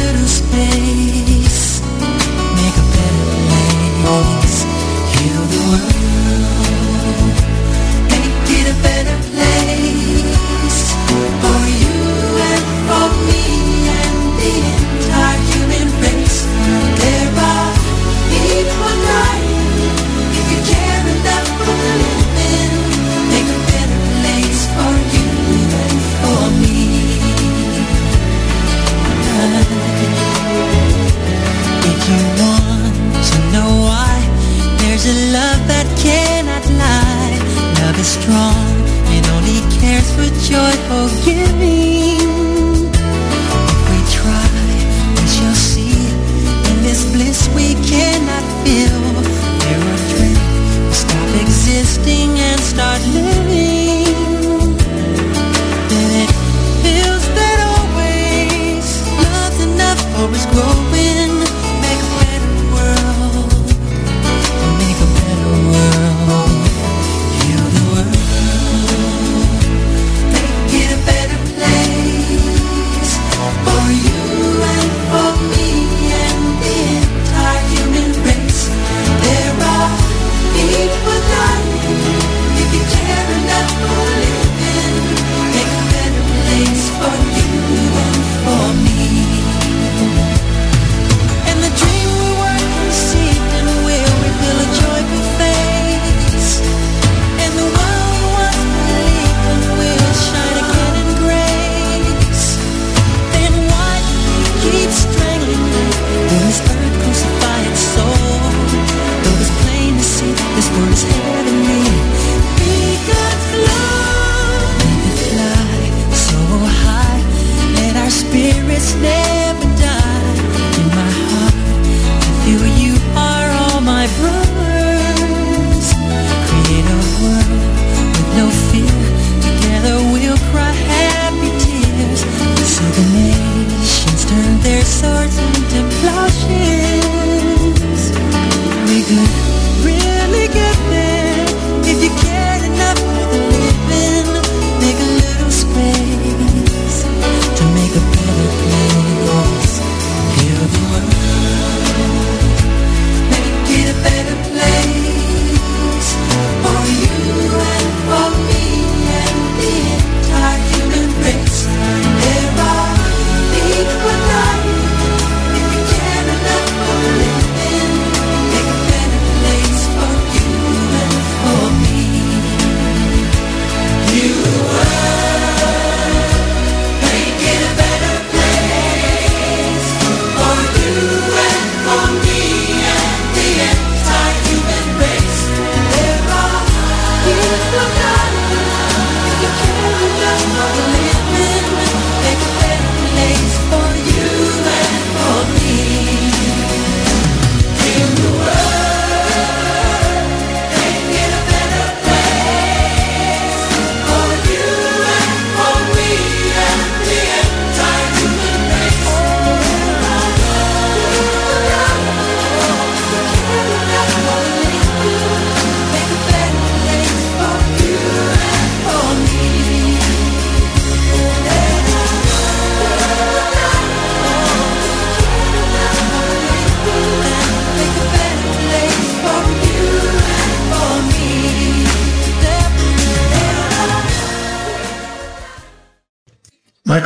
a love that cannot lie. Love is strong and only cares for joyful giving. If we try, we shall see. In this bliss we cannot feel. There are dreams. Stop existing and start living.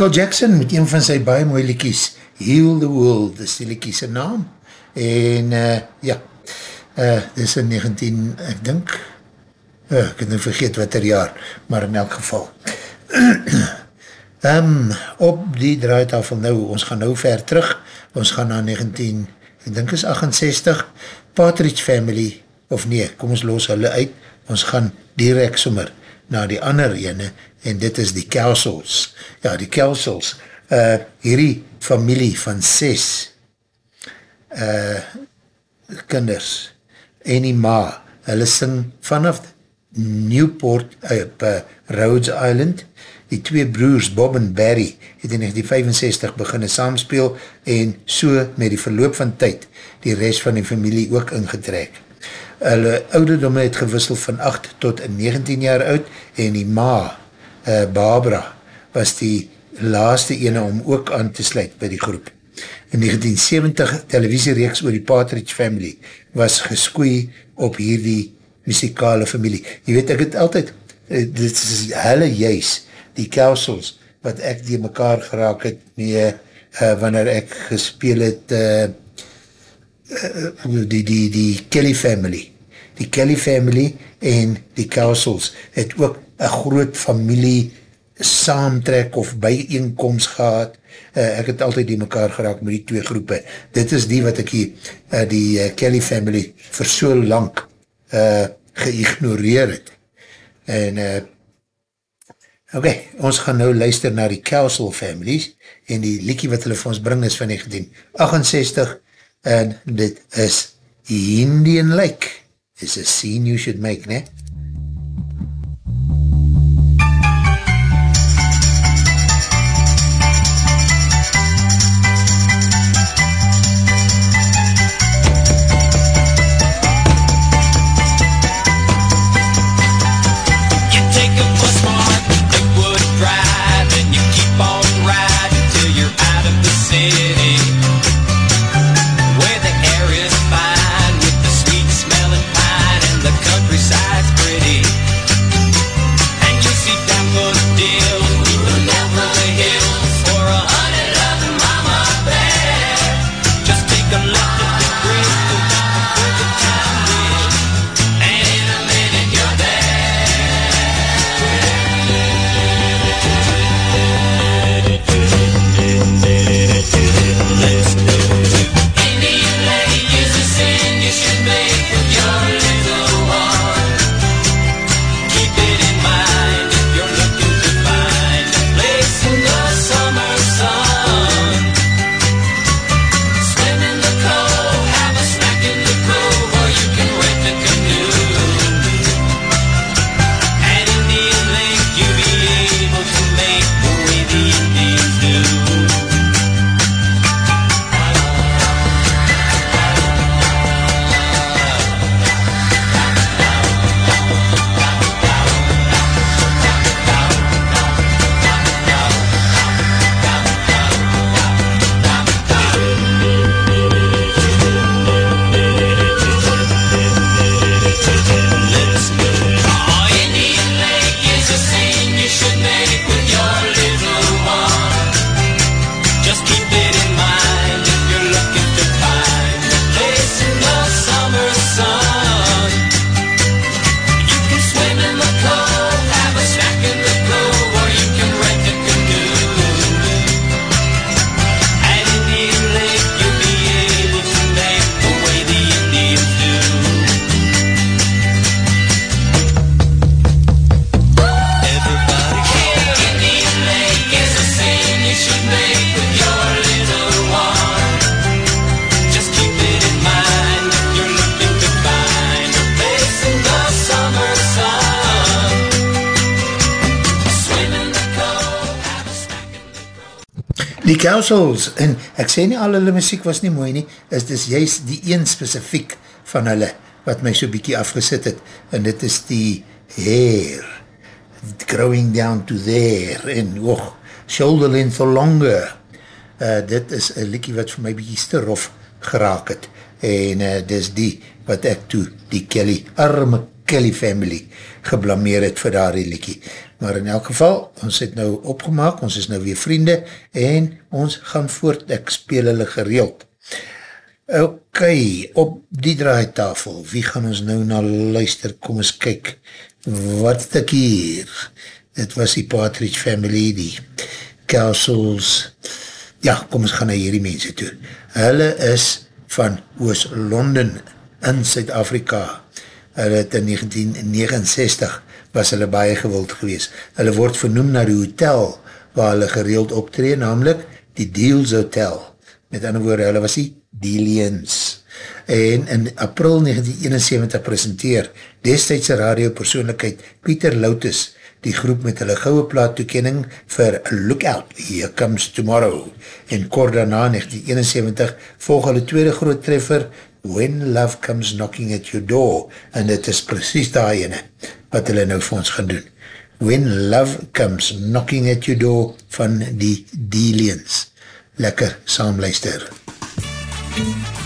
Michael Jackson met een van sy baie mooie liekies, Heal the World, is die liekie sy naam. En uh, ja, uh, dis in 19, ek dink, uh, ek het nou vergeet wat er jaar, maar in elk geval. um, [clears throat] op die draaitafel nou, ons gaan nou ver terug, ons gaan na 19, ek dink is 68, Partridge Family, of nee, kom ons los hulle uit, ons gaan direct sommer na die ander ene, en dit is die Kelsels. Ja, die Kelsels, uh, hierdie familie van ses uh, kinders, en die ma, hulle sing vanaf Newport op uh, Rhodes Island, die twee broers Bob en Barry het in 1965 beginne saamspeel en so met die verloop van tyd die rest van die familie ook ingetrek. Hulle ouderdomme het gewissel van 8 tot 19 jaar oud en die ma, uh, Barbara, was die laaste ene om ook aan te sluit by die groep. In 1970 televisiereeks oor die Partridge Family was geskoei op hierdie muzikale familie. Je weet, ek het altyd, eh, dit is hulle juist, die kelsels, wat ek die mekaar geraak het mee, uh, wanneer ek gespeel het, uh, uh, die, die, die Kelly family, die Kelly family en die kelsels, het ook een groot familie saamtrek of bijeenkomst gehad, uh, ek het altyd die mekaar geraak met die twee groepe, dit is die wat ek hier, uh, die uh, Kelly family, vir so lang, uh, geignoreer het. En, uh, ok, ons gaan nou luister na die Kelsel families, en die liekie wat hulle vir ons bring is van 1968, en dit is Indian Lake. It's a scene you should make, ne? Kelsels, en ek sê nie al hulle muziek was nie mooi nie, is dis juist die een specifiek van hulle, wat my so bykie afgesit het, en dit is die hair, growing down to there, en oog, shoulder length or longer, uh, dit is een liekie wat vir my bykie sterof geraak het, en uh, dis die, wat ek toe, die Kelly, arme Kelly family, geblameer het vir daar die liekie, maar in elk geval, ons het nou opgemaak, ons is nou weer vriende, en ons gaan voort, ek speel hulle gereeld. Ok, op die draaitafel, wie gaan ons nou na luister, kom ons kyk, wat het ek hier? Dit was die Partridge Family, die Castles. Ja, kom ons gaan na hierdie mense toe. Hulle is van Oost-London in Suid-Afrika. Hulle het in 1969 was hulle baie gewild gewees. Hulle word vernoem na die hotel waar hulle gereeld optree, namelijk die Deals Hotel. Met ander woorde, hulle was die Dealians. En in april 1971 presenteer destijdse radiopersoonlijkheid Pieter Loutus die groep met hulle gouwe plaat toekening vir Lookout, Here Comes Tomorrow. En kort daarna, 1971, volg hulle tweede groot treffer, When Love Comes Knocking at Your Door. En dit is precies daar ene, wat hulle nou vir ons gaan doen. When Love Comes Knocking at Your Door van die Delians. Lekker saamluister. When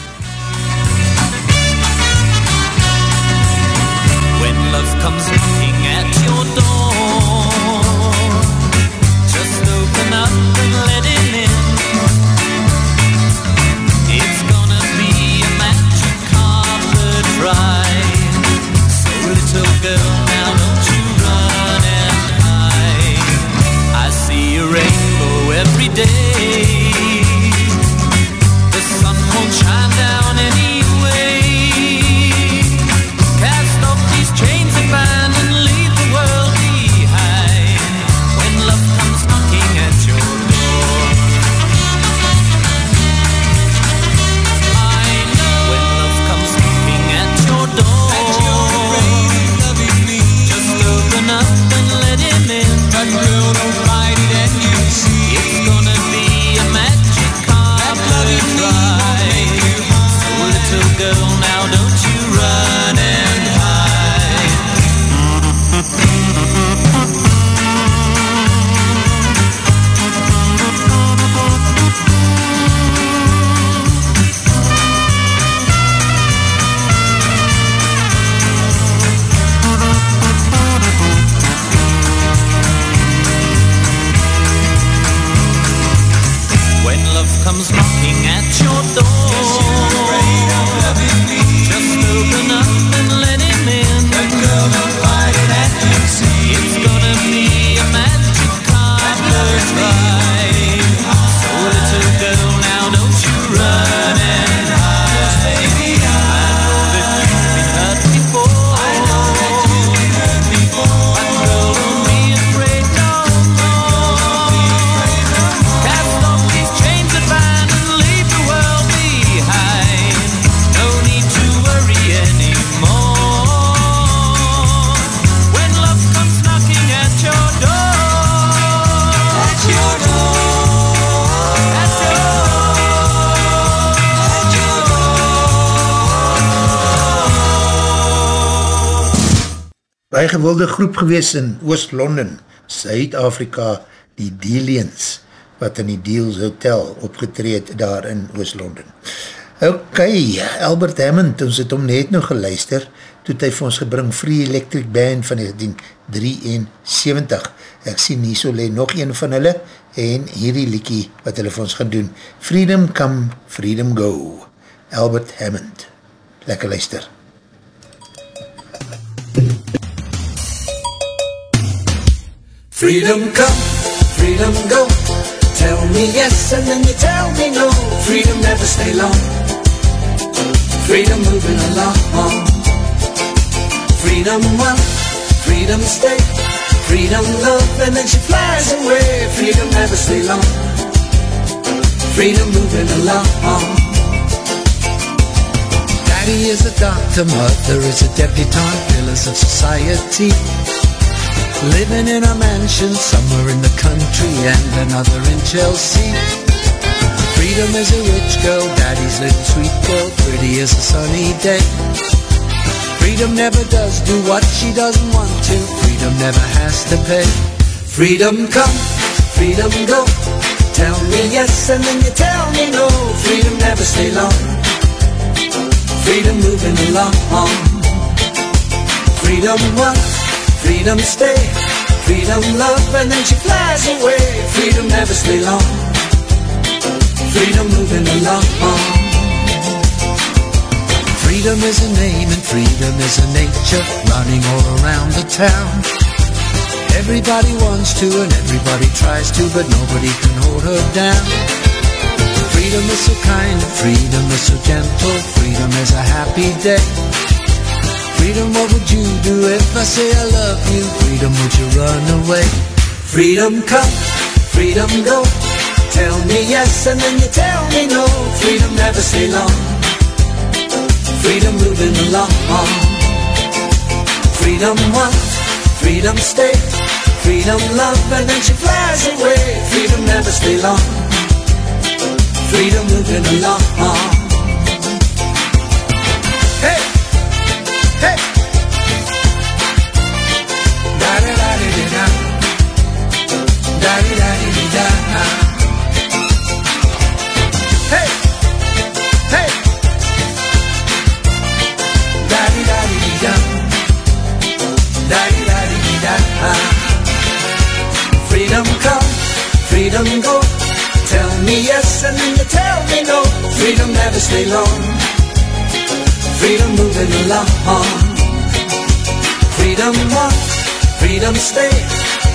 gewilde groep gewees in Oost-London, Suid-Afrika, die Delians, wat in die Deals Hotel opgetreed daar in Oost-London. Ok, Albert Hammond, ons het om net nog geluister, toe het hy vir ons gebring Free Electric Band van 1973. Ek sien hier so leen nog een van hulle, en hierdie liekie wat hulle vir ons gaan doen. Freedom Come, Freedom Go. Albert Hammond. Lekker luister. Freedom come, freedom go. Tell me yes and then you tell me no. Freedom never stay long. Freedom moving along. Freedom one, freedom stay. Freedom love and then she flies away. Freedom never stay long. Freedom moving along. Daddy is a doctor, mother is a debutante, pillars of society. Living in a mansion somewhere in the country and another in Chelsea. Freedom is a rich girl, daddy's little sweet girl, pretty as a sunny day. Freedom never does do what she doesn't want to. Freedom never has to pay. Freedom come, freedom go. Tell me yes and then you tell me no. Freedom never stay long. Freedom moving along. Freedom one, freedom stay. Freedom love and then she flies away. Freedom never stay long. Freedom moving along. Freedom is a name and freedom is a nature running all around the town. Everybody wants to and everybody tries to, but nobody can hold her down. Freedom is so kind, freedom is so gentle, freedom is a happy day. Freedom, what would you do if I say I love you? Freedom, would you run away? Freedom come, freedom go. Tell me yes and then you tell me no. Freedom never stay long. Freedom moving along. Freedom want, freedom stay. Freedom love and then she flies away. Freedom never stay long. Freedom moving along. Hey. Da da da da da. Da da da da da. Hey, hey. Da da da da da. Da da da. Freedom come, freedom go. Tell me yes and then you tell me no. Freedom never stay long. Moving along. Freedom want, freedom stay.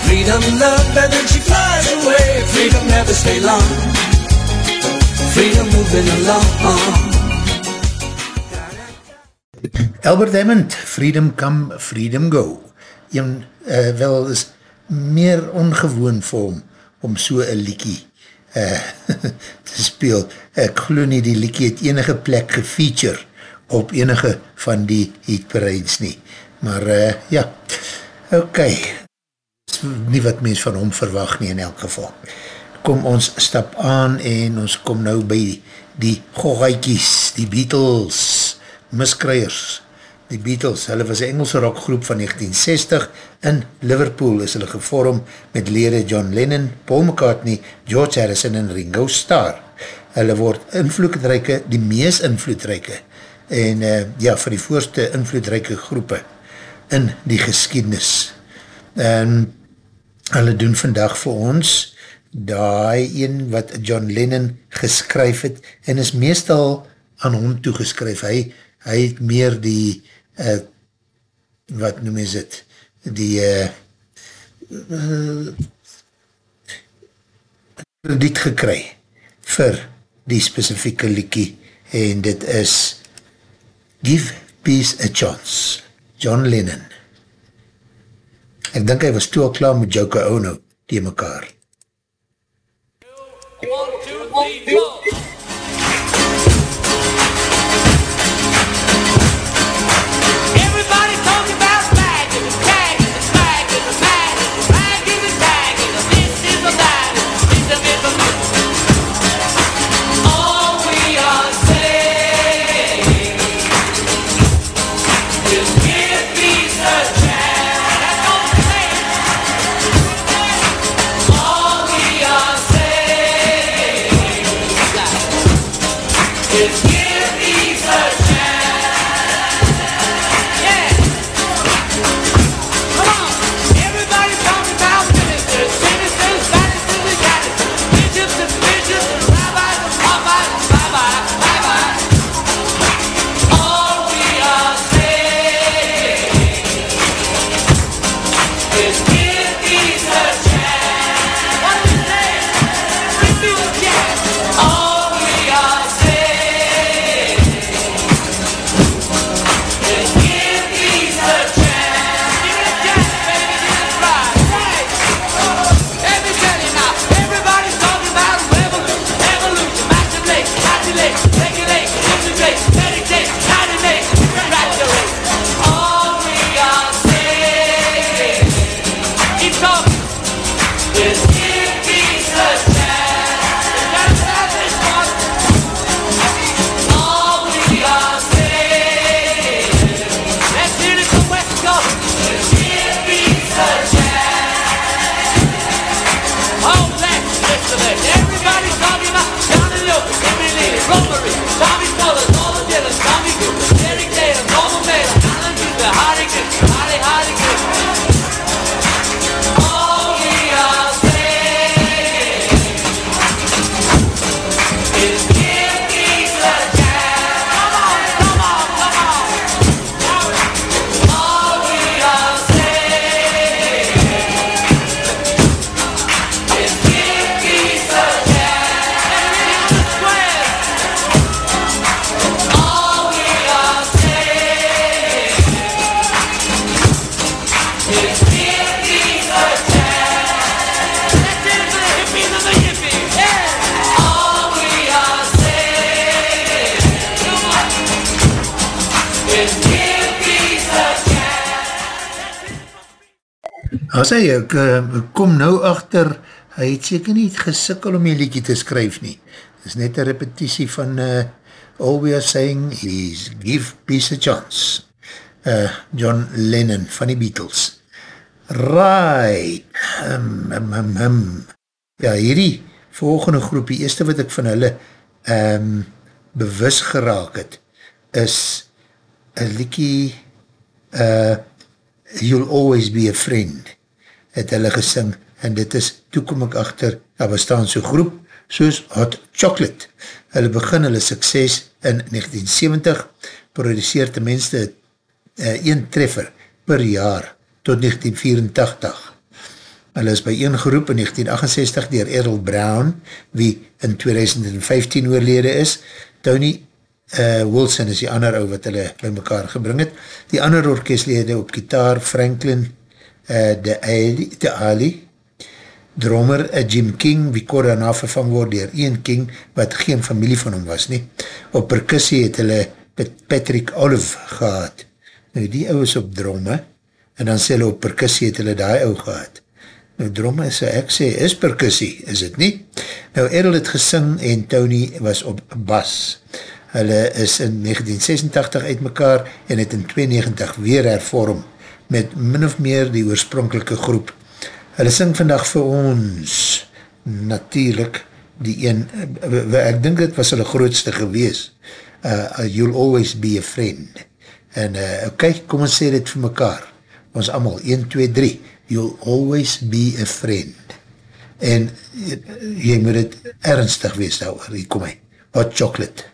Freedom love and then she flies away. Freedom never stay long. Freedom moving along. Albert Hammond, Freedom Come, Freedom Go. Een, uh, wel is meer ongewoon vir hom om so een liekie uh, [laughs] te speel. Ek geloof nie die liekie het enige plek gefeature op enige van die heat parades nie. Maar uh, ja, ok. Is nie wat mens van hom verwacht nie in elk geval. Kom ons stap aan en ons kom nou by die gogaikies, die Beatles, miskryers, die Beatles, hulle was een Engelse rockgroep van 1960, in Liverpool is hulle gevorm met lede John Lennon, Paul McCartney, George Harrison en Ringo Starr. Hulle word invloedreike, die mees invloedreike, en uh, ja, van die voorste invloedreike groepe in die geschiedenis. En hulle doen vandag vir ons daai een wat John Lennon geskryf het, en is meestal aan hom toegeskryf. Hy, hy het meer die uh, wat noem is het, die uh, uh, krediet gekry vir die specifieke liekie en dit is Give Peace a Chance, John Lennon. Ek dink hy was toe al klaar met Joko Ono, die mekaar. One, two, three, four. As hy, ek, uh, kom nou achter, hy het seker nie gesikkel om die liedje te skryf nie. Het is net een repetitie van uh, All We Are Saying is Give Peace a Chance. Uh, John Lennon van die Beatles. Right. Um, um, um, um. Ja, hierdie volgende groep, die eerste wat ek van hulle um, bewus geraak het, is een liekie uh, You'll Always Be a Friend het hulle gesing en dit is, toe kom ek achter, daar bestaan so groep soos Hot Chocolate. Hulle begin hulle sukses in 1970, produceer tenminste uh, een treffer per jaar tot 1984. Hulle is by een groep in 1968 dier Errol Brown, wie in 2015 oorlede is. Tony uh, Wilson is die ander ou wat hulle by mekaar gebring het. Die ander orkestlede op gitaar, Franklin uh, de, Ali, de Ali, drummer uh, Jim King, wie kort daarna vervang word dier Ian King, wat geen familie van hom was nie. Op percussie het hulle Patrick Olive gehad. Nou die ou is op drumme, en dan sê hulle op percussie het hulle die ou gehad. Nou dromme is, ek sê, is percussie, is het nie? Nou Errol het gesing en Tony was op bas. Hulle is in 1986 uit mekaar en het in 92 weer hervorm met min of meer die oorspronkelike groep. Hulle sing vandag vir ons natuurlijk die een, ek dink het was hulle grootste gewees, uh, You'll Always Be a Friend. En uh, kijk, kom ons sê dit vir mekaar. Ons allemaal, 1, 2, 3 you'll always be a friend. En jy moet het ernstig wees daar oor, hier kom hy, hot chocolate.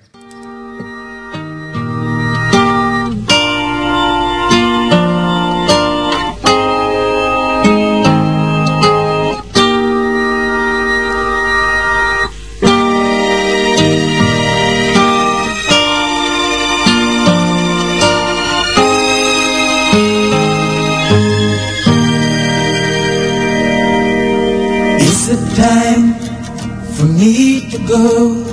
Go.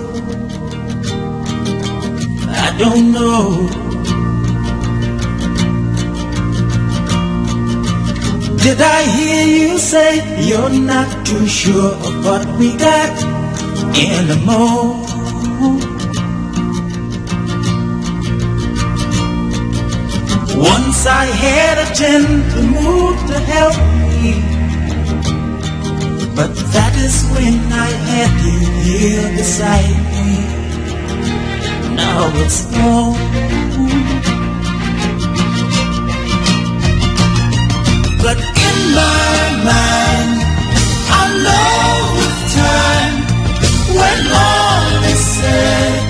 I don't know. Did I hear you say you're not too sure of what we got in the anymore? Once I had a gentle mood to help me but that is when I had you here beside me. Now it's gone. But in my mind, I know with time, when all is said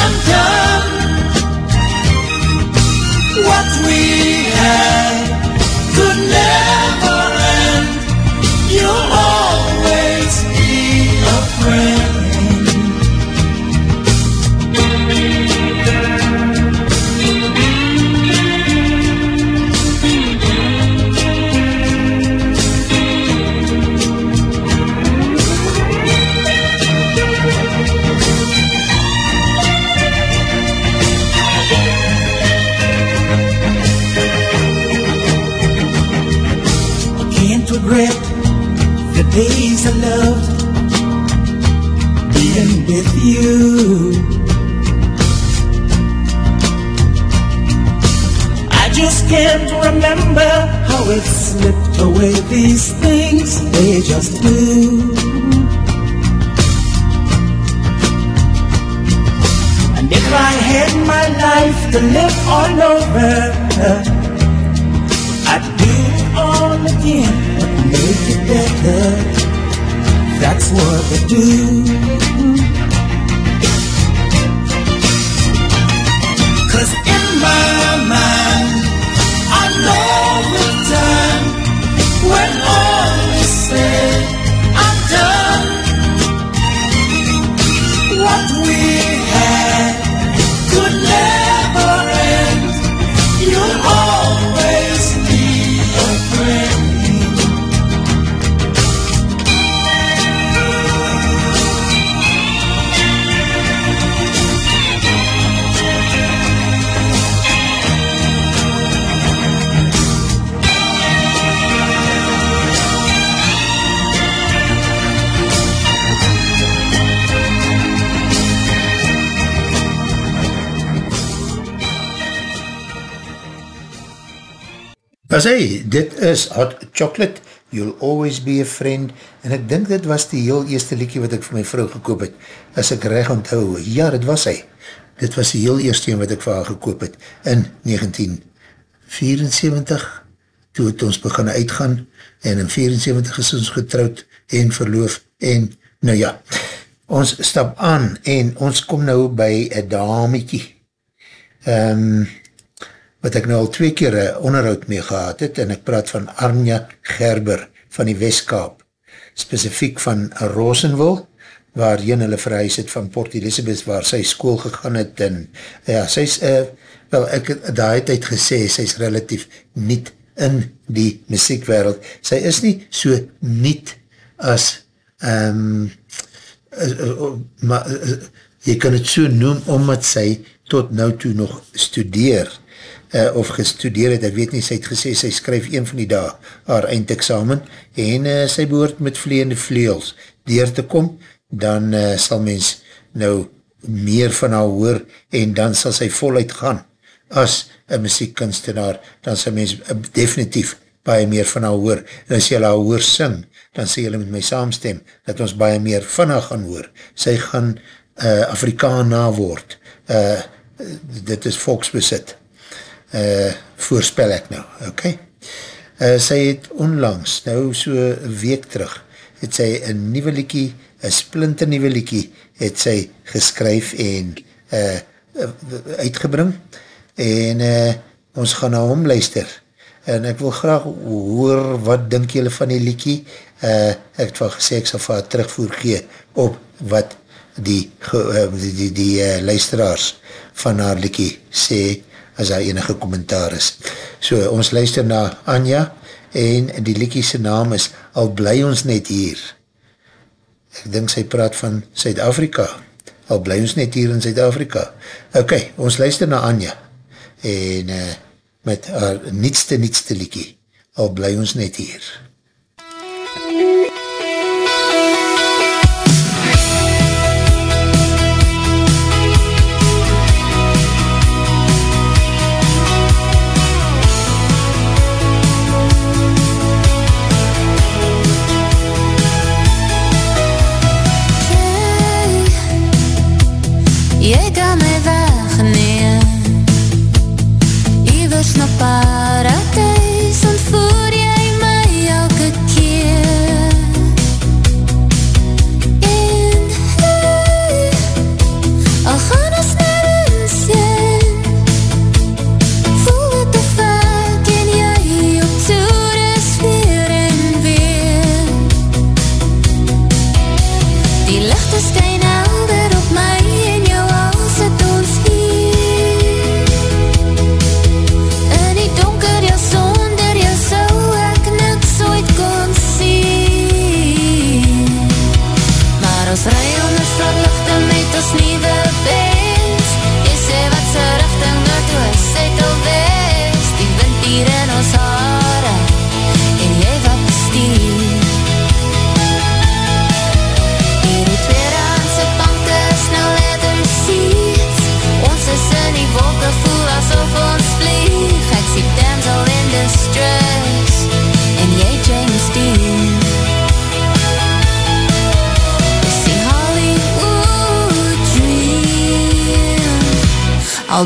and done, what we had Was hy, dit is Hot Chocolate, You'll Always Be a Friend, en ek dink dit was die heel eerste liedje wat ek vir my vrou gekoop het, as ek reg onthou, ja, dit was hy. Dit was die heel eerste wat ek vir haar gekoop het, in 1974, toe het ons begin uitgaan, en in 74 is ons getrouwd, en verloof, en nou ja, ons stap aan, en ons kom nou by een damiekie, ehm, um, wat ek nou al twee keer een onderhoud mee gehad het, en ek praat van Arnja Gerber van die Westkaap, specifiek van Rosenville, waar jyn hulle verhuis het van Port Elizabeth, waar sy school gegaan het, en ja, sy is, uh, wel, ek het daar tijd gesê, sy is relatief niet in die muziekwereld, sy is nie so niet as, um, maar jy kan het so noem, omdat sy tot nou toe nog studeer, uh, of gestudeer het, ek weet nie, sy het gesê, sy skryf een van die dag haar eindexamen, en uh, sy behoort met vleende vleels deur te kom, dan uh, sal mens nou meer van haar hoor, en dan sal sy voluit gaan, as een muziekkunstenaar, dan sal mens uh, definitief baie meer van haar hoor, en as jy haar hoor sing, dan sê jylle met my saamstem, dat ons baie meer van haar gaan hoor, sy gaan uh, Afrikaana word, uh, dit is volksbesit, uh, voorspel ek nou, ok. Uh, sy het onlangs, nou so week terug, het sy een nieuwe liekie, een splinter nieuwe liekie, het sy geskryf en uh, uitgebring, en uh, ons gaan na hom luister, en ek wil graag hoor, wat dink jylle van die liekie, uh, ek het wel gesê, ek sal vir haar terugvoer gee, op wat die, uh, die, die, die uh, luisteraars van haar liekie sê, as daar enige kommentaar is. So, ons luister na Anja, en die liekiese naam is Al bly ons net hier. Ek dink sy praat van Suid-Afrika. Al bly ons net hier in Suid-Afrika. Ok, ons luister na Anja, en uh, met haar nietste nietste liekie. Al bly ons net hier. MUZIEK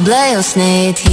Al bly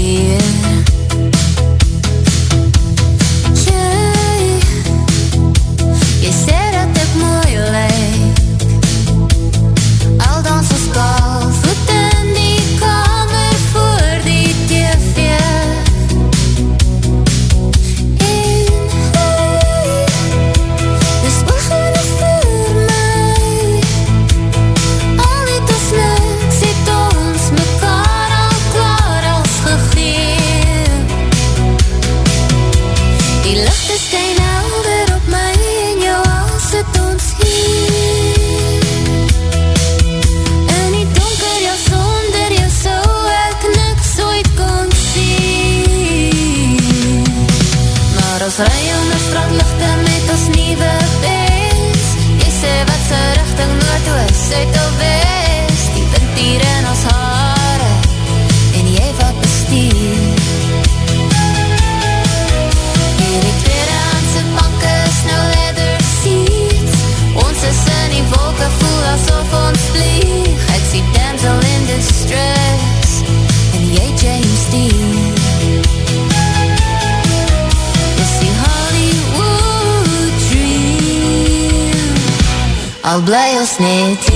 Al bly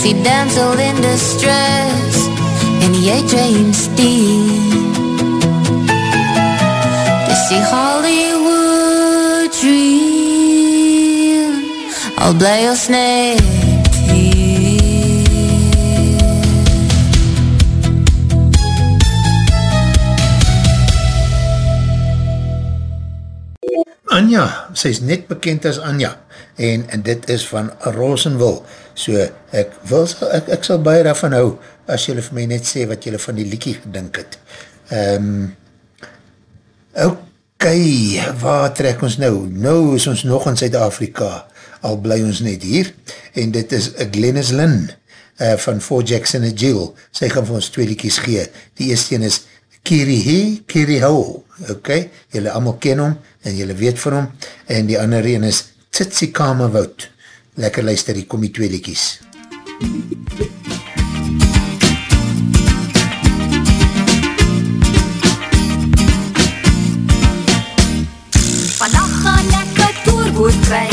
sien damsel in distress En jy dreams diep Dis die Hollywood dream bly ons net hier Anja, sy is net bekend as Anja en, en dit is van Rosenville so ek, wil, ek, ek sal baie daarvan hou as jylle vir my net sê wat jylle van die liekie gedink het. Um, ok waar trek ons nou? Nou is ons nog in Zuid-Afrika al bly ons net hier en dit is Glennis Lynn uh, van Four Jackson en Jill sy gaan vir ons twee liekies gee. Die eerste een is Kiri He, Kiri Ho, ok, jylle allemaal ken hom, en jylle weet van hom, en die ander een is Tsitsikama Wout, lekker luister, hier kom die twee liekies. Vannacht gaan ek een toerboot kry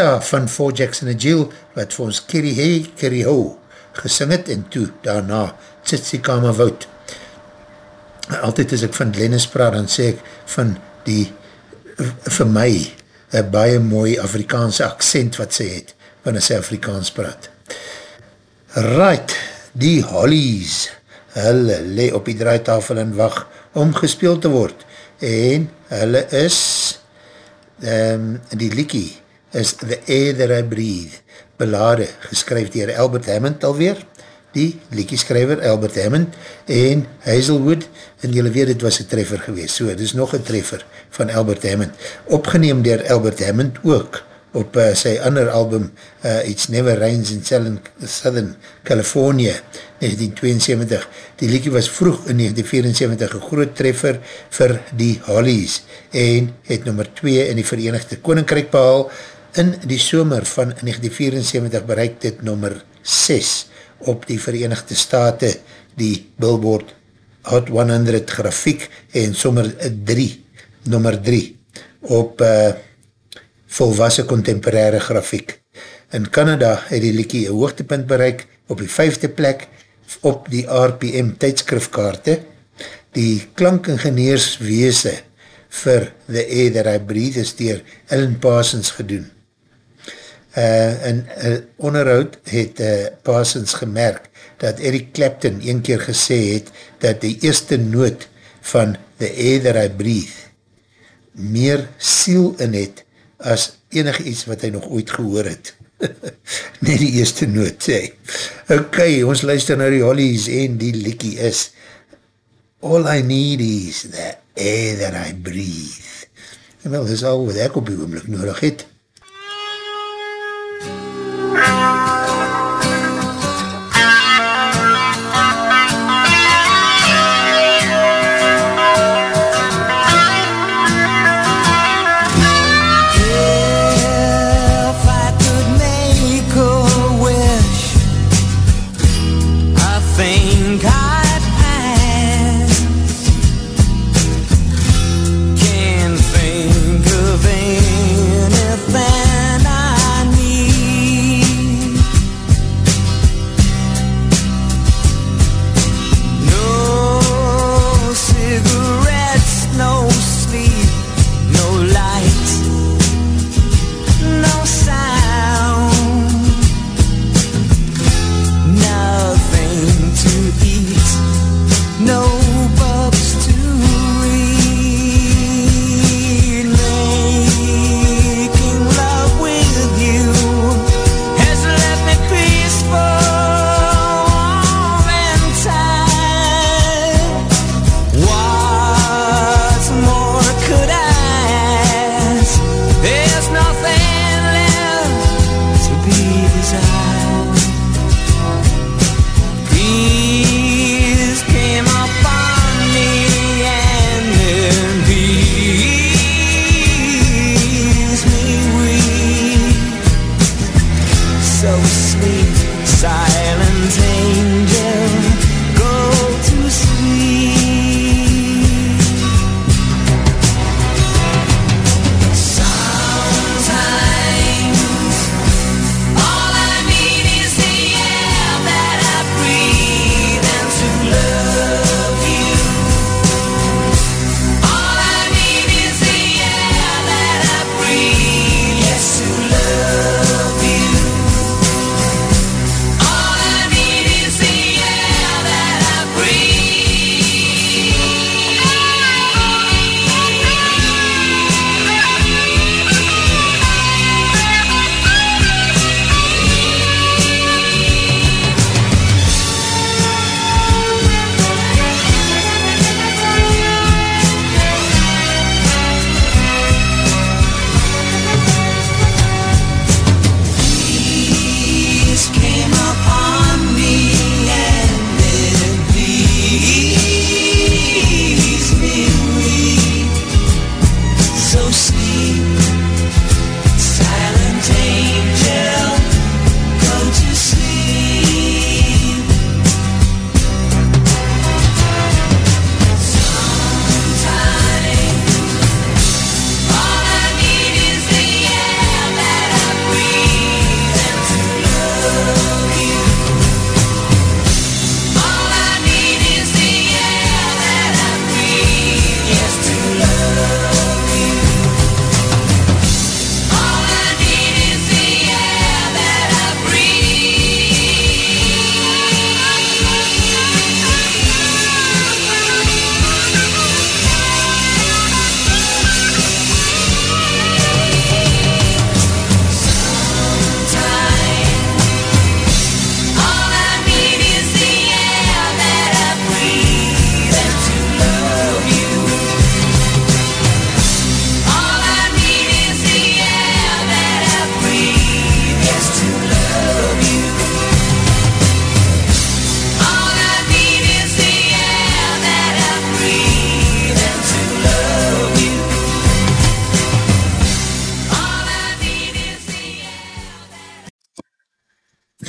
Linda van Four Jackson en Jill, wat vir ons Kerry Hey, Kerry Ho gesing het, en toe daarna Tsitsi Kama Wout. Altyd as ek van Glennis praat, dan sê ek van die, vir my, een baie mooi Afrikaanse accent wat sy het, wanneer sy Afrikaans praat. Right, die Hollies, hulle le op die draaitafel en wacht om gespeeld te word, en hulle is, um, die liekie, is The Air That I Breathe, belade, geskryf dier Albert Hammond alweer, die liedjeskryver Albert Hammond, en Hazelwood, en jylle weet, het was een treffer geweest, so, het is nog een treffer van Albert Hammond, opgeneem dier Albert Hammond ook, op uh, sy ander album, uh, It's Never Rains in Southern, Southern California, 1972. Die liedje was vroeg in 1974 een groot treffer vir die Hollies en het nummer 2 in die Verenigde Koninkrijk behaal. In die somer van 1974 bereik dit nummer 6 op die Verenigde Staten, die Billboard Hot 100 grafiek en sommer 3, nummer 3 op uh, volwassen contemporaire grafiek. In Canada het die liekie een hoogtepunt bereik op die vijfde plek op die RPM tydskrifkaarte. Die klankingenieursweese vir The Air That I Breathe is dier Ellen Parsons gedoen. Uh, in uh, onderhoud het uh, Parsons gemerk dat Eric Clapton een keer gesê het dat die eerste noot van The Air That I Breathe meer siel in het as enig iets wat hy nog ooit gehoor het. [laughs] Net die eerste noot sê. Ok, ons luister na die Hollies en die likkie is All I need is the air that I breathe. En wel, dit is al wat ek op die oomlik nodig het.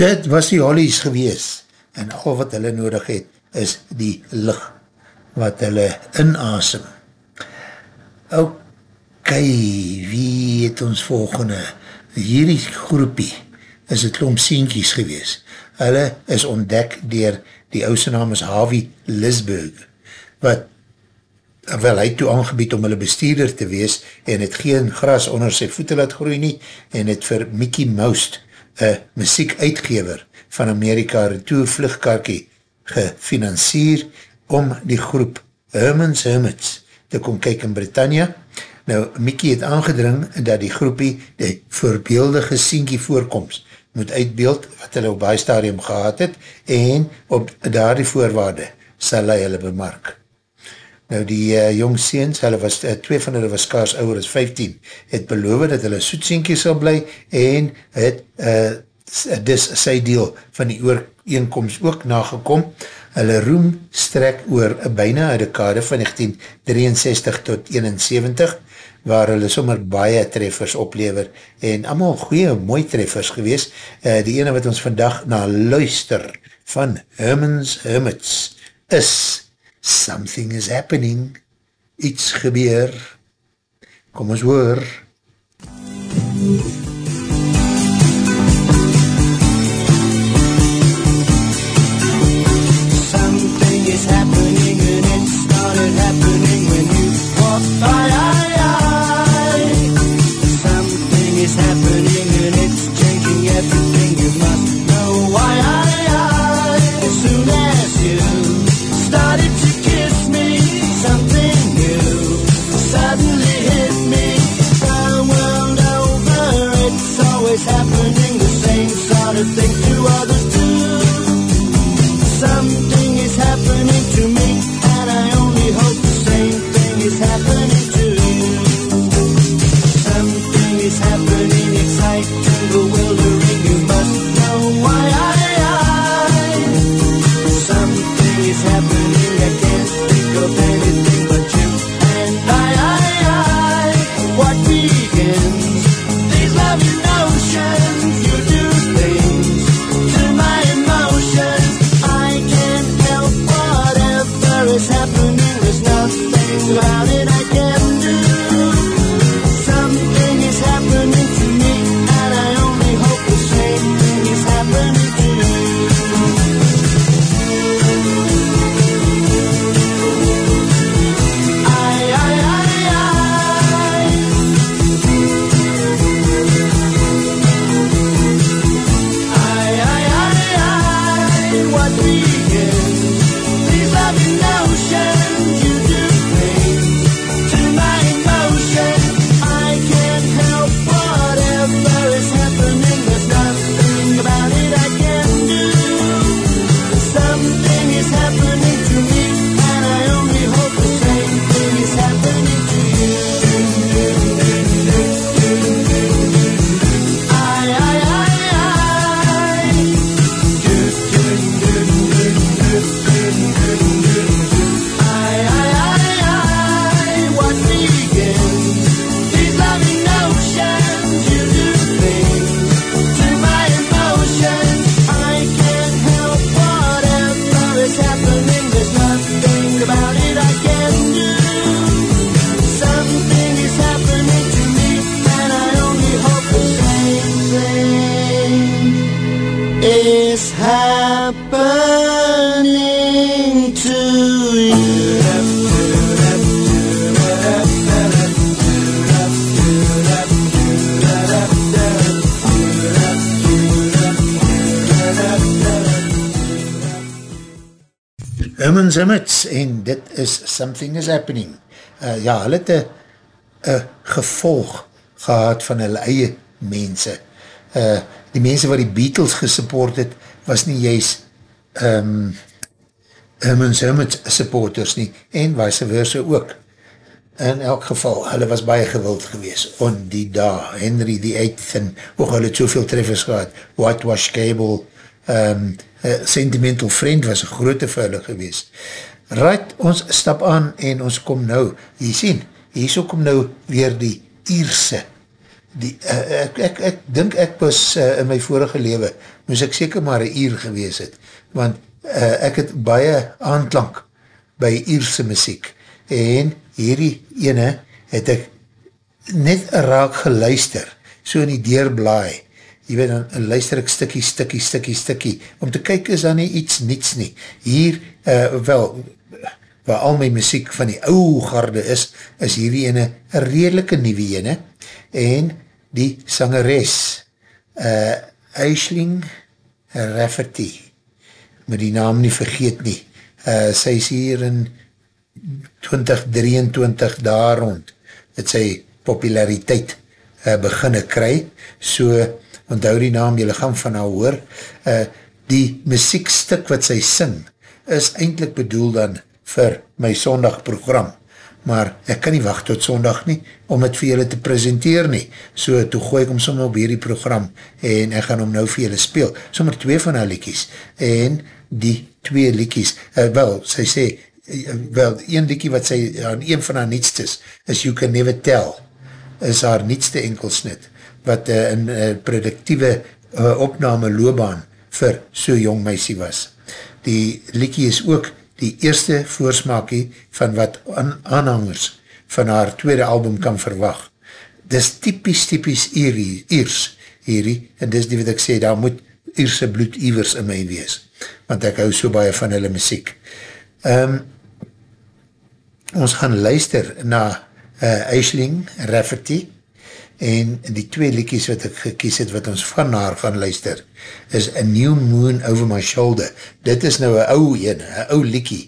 Dit was die Hollies gewees en al wat hulle nodig het is die licht wat hulle inasem. Ok, wie het ons volgende? Hierdie groepie is het klomp sienkies gewees. Hulle is ontdek dier die ouse naam is Harvey Lisburg, wat wel hy toe aangebied om hulle bestuurder te wees en het geen gras onder sy voete laat groei nie en het vir Mickey Mouse, een muziek uitgever van Amerika retour vlugkarkie gefinancier om die groep Herman's Hermits te kom kyk in Britannia. Nou, Mickey het aangedring dat die groepie die voorbeeldige sienkie voorkomst moet uitbeeld wat hulle op baie stadium gehad het en op daar die voorwaarde sal hy hulle bemark. Nou die uh, jong seens, hulle was, uh, twee van hulle was kaars ouwer as 15, het beloof dat hulle soetsienkie sal bly en het uh, dis sy deel van die ooreenkomst ook nagekom. Hulle roem strek oor byna een dekade van 1963 tot 71, waar hulle sommer baie treffers oplever en allemaal goeie mooi treffers gewees. Uh, die ene wat ons vandag na luister van Herman's Hermits is Something is happening. Iets gebeur. Kom ons hoor. Something is happening to Herman's Hermits en dit is Something is Happening. Uh, ja, hulle het een gevolg gehad van hulle eie mense. Uh, die mense wat die Beatles gesupport het, was nie juist um, Herman's Hermits supporters nie, en vice versa ook. In elk geval, hulle was baie gewild gewees, on die dag, Henry the Eighth, en ook hulle het soveel treffers gehad, Whitewash Cable, um, Sentimental Friend was een grote vuile gewees. Right, ons stap aan en ons kom nou, jy sien, hier so kom nou weer die Ierse die, uh, ek, ek, ek dink ek was uh, in my vorige lewe, moes ek seker maar een uur gewees het, want uh, ek het baie aanklank by Ierse muziek, en hierdie ene het ek net raak geluister, so in die deurblaai, jy weet, dan luister ek stikkie, stikkie, stikkie, stikkie, om te kyk is dan nie iets niets nie. Hier, uh, wel, waar al my muziek van die ou garde is, is hierdie ene redelike nieuwe ene, en die sangeres, uh, Aisling Rafferty, moet die naam nie vergeet nie, uh, sy is hier in 2023 daar rond, het sy populariteit uh, beginne kry, so onthou die naam, jylle gaan van haar hoor, uh, die muziekstuk wat sy sing, is eindelijk bedoel dan vir my sondagprogram, maar ek kan nie wacht tot sondag nie, om het vir julle te presenteer nie, so toe gooi ek om sommer op hierdie program, en ek gaan om nou vir julle speel, sommer twee van haar liekies, en die twee liekies, uh, wel, sy sê, uh, wel, een liekie wat sy, aan een van haar nietstes, is You Can Never Tell, is haar nietste enkelsnit, wat uh, een uh, productieve uh, opname loopbaan vir so jong meisie was. Die liekie is ook die eerste voorsmaakie van wat aan, aanhangers van haar tweede album kan verwag. Dis typisch, typisch Ierie, Iers hierdie, en dis die wat ek sê, daar moet Ierse bloed Iwers in my wees, want ek hou so baie van hulle muziek. Um, ons gaan luister na uh, Aisling Rafferty, en die twee liekies wat ek gekies het, wat ons van haar gaan luister, is A New Moon Over My Shoulder. Dit is nou een ou een, een ou liekie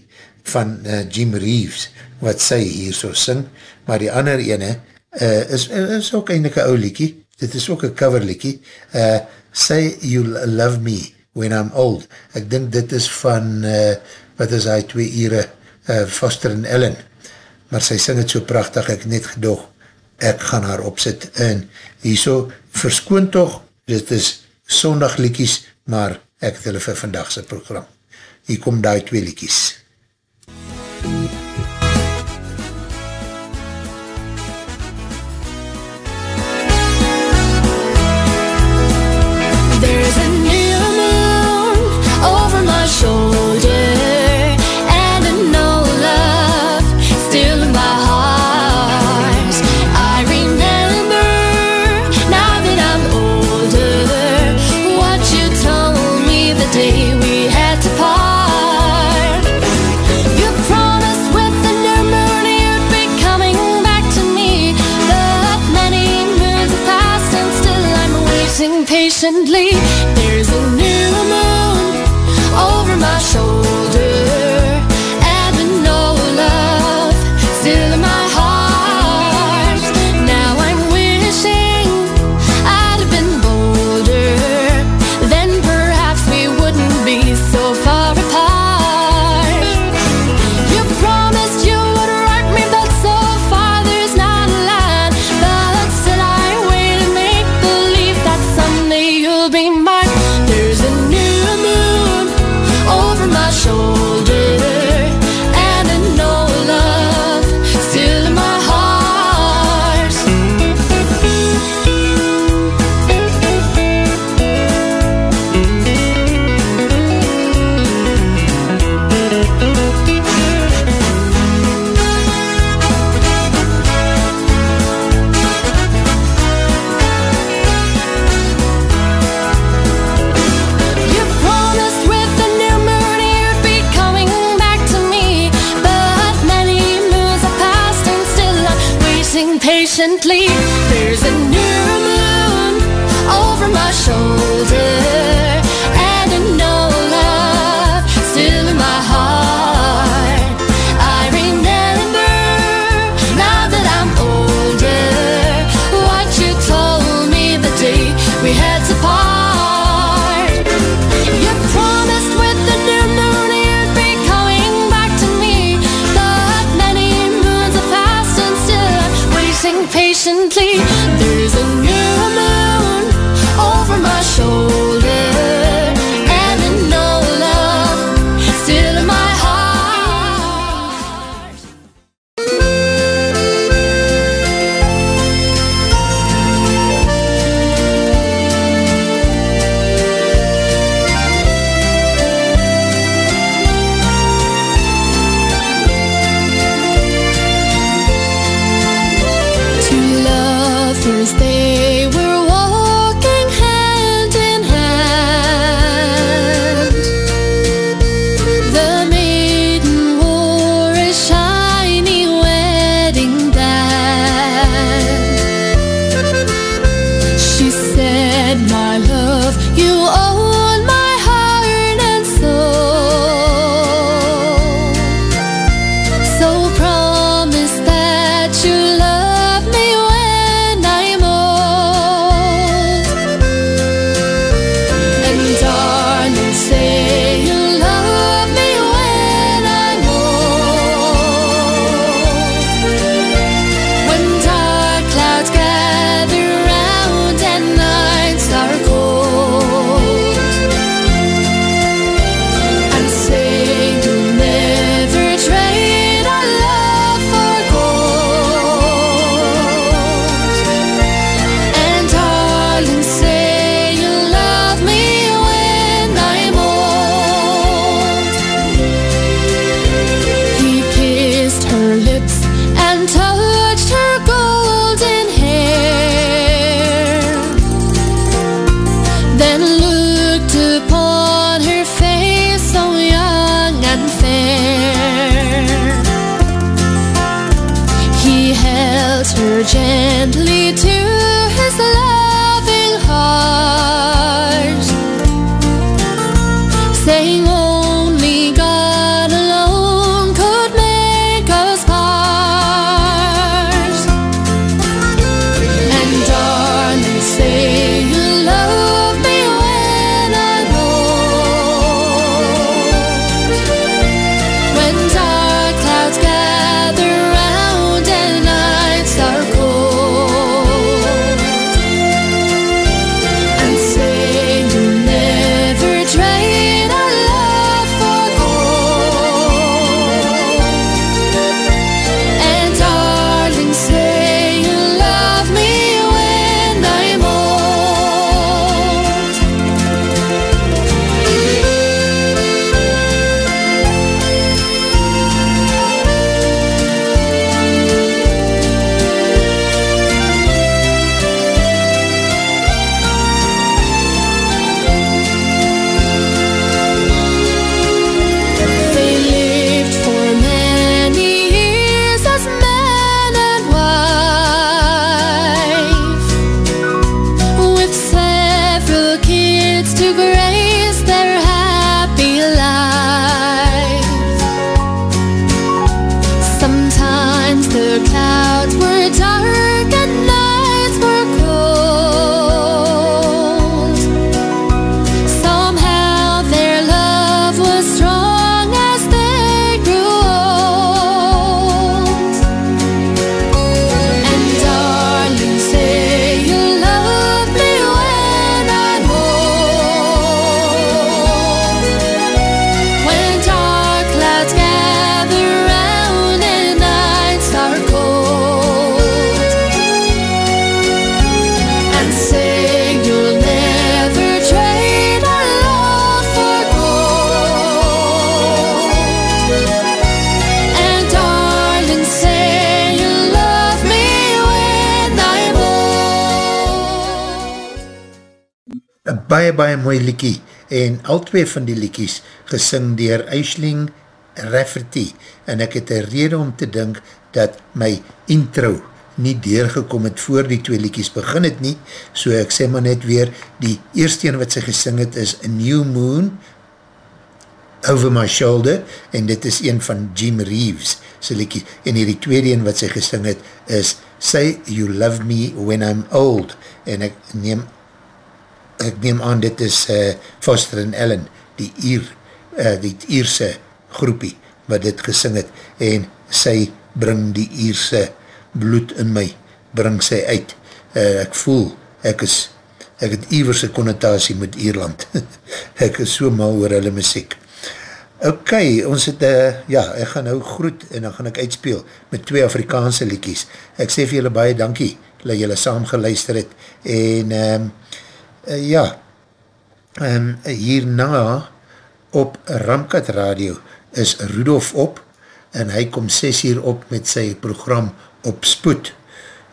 van uh, Jim Reeves, wat sy hier so sing, maar die ander ene uh, is, is ook eindelijk een ou liekie, dit is ook een cover liekie, uh, Say You'll Love Me When I'm Old. Ek dink dit is van, uh, wat is hy, twee ure, uh, Foster en Ellen, maar sy sing het so prachtig, ek net gedoog, ek gaan haar opzit en hierso verskoon toch, dit is sondag liekies, maar ek het hulle vir vandagse program. Hier kom die twee liekies. There's patiently. There's a new liekie en al twee van die liekies gesing dier Aisling Rafferty en ek het een rede om te dink dat my intro nie deurgekom het voor die twee liekies begin het nie, so ek sê maar net weer, die eerste een wat sy gesing het is A New Moon Over My Shoulder en dit is een van Jim Reeves sy liekie, en die tweede een wat sy gesing het is Say You Love Me When I'm Old en ek neem ek neem aan dit is uh, Foster en Ellen, die Ier, uh, die Ierse groepie wat dit gesing het en sy bring die Ierse bloed in my, bring sy uit. Uh, ek voel, ek is, ek het Iewerse connotatie met Ierland. [laughs] ek is so mal oor hulle muziek. Ok, ons het, uh, ja, ek gaan nou groet en dan gaan ek uitspeel met twee Afrikaanse liekies. Ek sê vir julle baie dankie, dat julle saam geluister het en um, uh, ja, um, hierna op Ramkat Radio is Rudolf op en hy kom 6 uur op met sy program op spoed.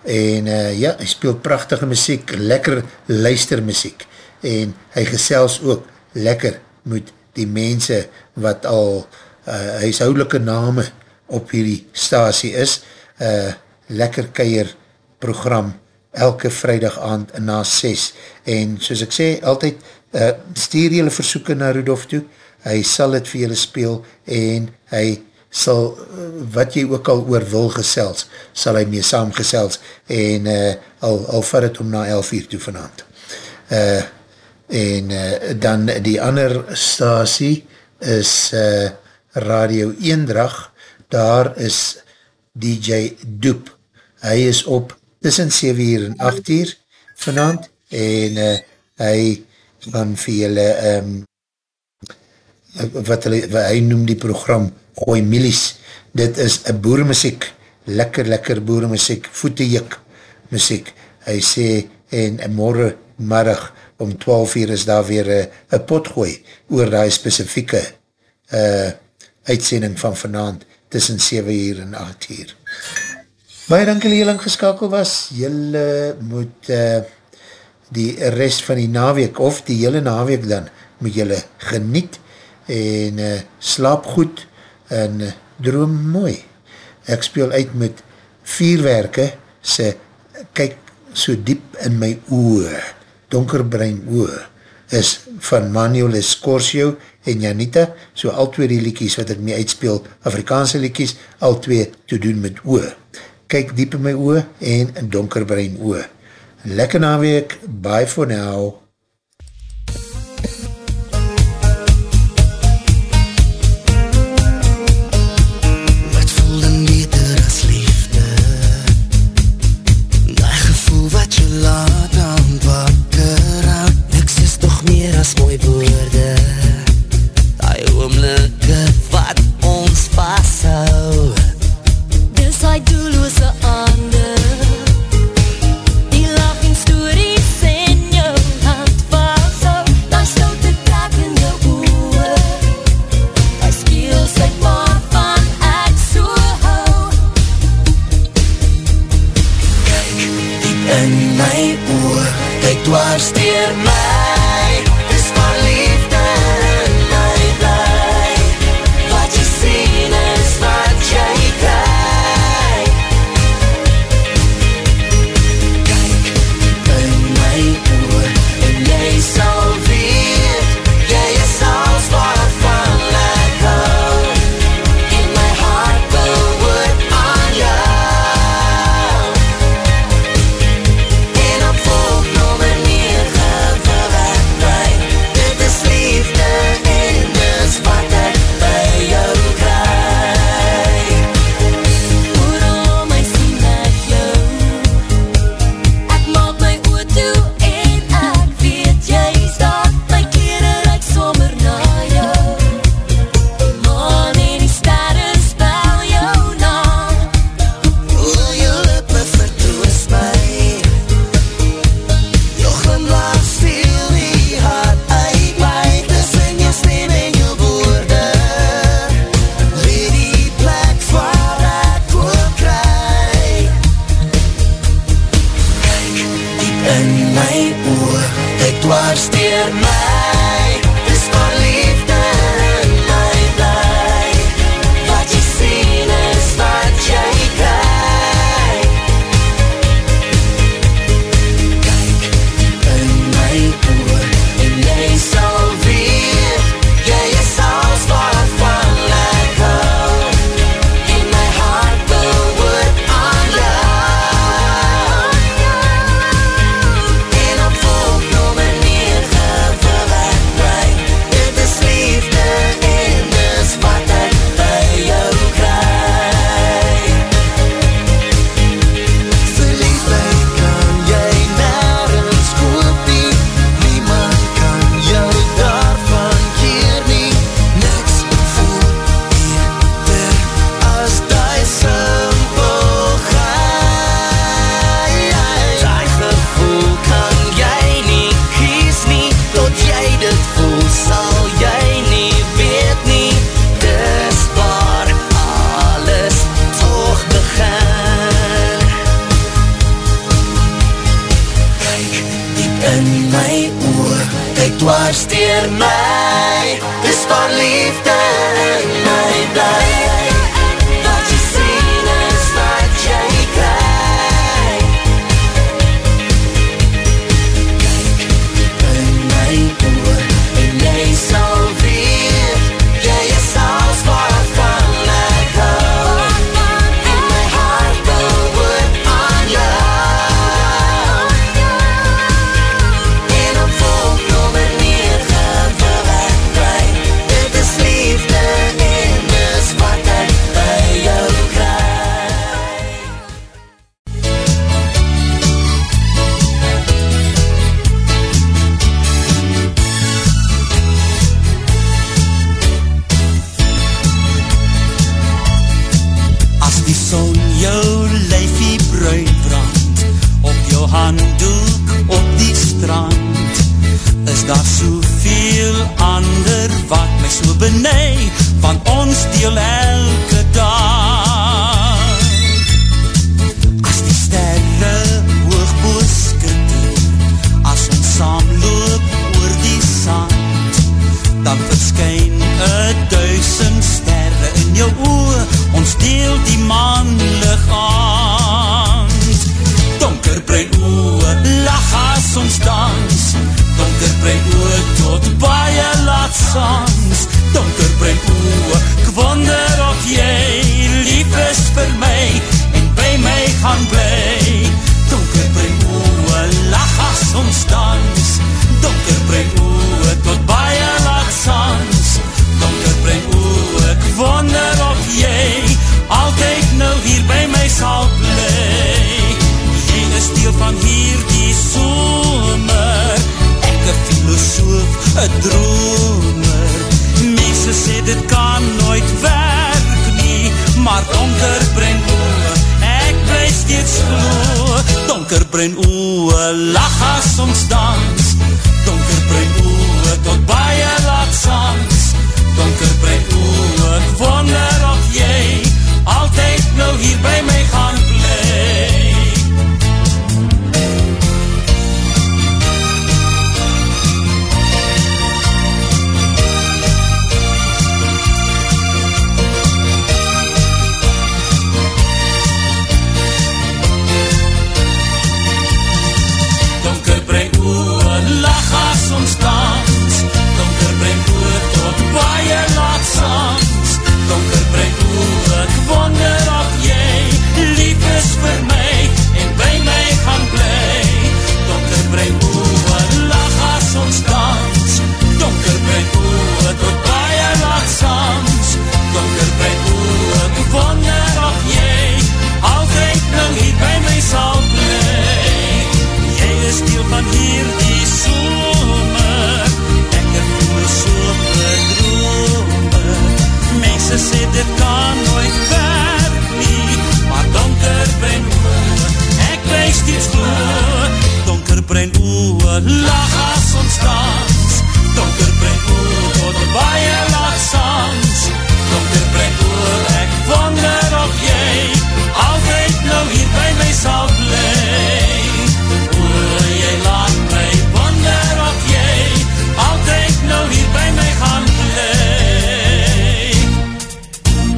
En uh, ja, hy speel prachtige muziek, lekker luistermuziek, en hy gesels ook lekker met die mense wat al uh, huishoudelike name op hierdie stasie is, uh, lekker keier program, elke vrijdag aand na 6, en soos ek sê, altyd uh, stuur jylle versoeken na Rudolf toe, hy sal het vir jylle speel, en hy sal, wat jy ook al oor wil gesels, sal hy mee saamgesels, en uh, al, al vat het om na 11 uur toe vanavond. Uh, en uh, dan die ander stasie is uh, Radio Eendrag, daar is DJ Doep, hy is op tussen 7 uur en 8 uur vanavond, en uh, hy van vir julle um, wat, hulle, wat hy noem die program Gooi Milies, dit is een boeremuziek, lekker lekker boeremuziek, voetejik muziek, hy sê en morgen middag om 12 uur is daar weer een potgooi oor die specifieke uh, uitsending van vanavond tussen 7 uur en 8 uur. Baie dank heel lang geskakel was, julle moet uh, die rest van die naweek of die hele naweek dan moet julle geniet en uh, slaap goed en uh, droom mooi. Ek speel uit met vierwerke se kyk so diep in my oor, donkerbrein oor, is van Manuel Escorcio en Janita, so al twee die liekies wat ek mee uitspeel, Afrikaanse liekies, al twee te doen met oor. Kyk diep in my oor en in donkerbrein oor. Lekker naweek, bye for now.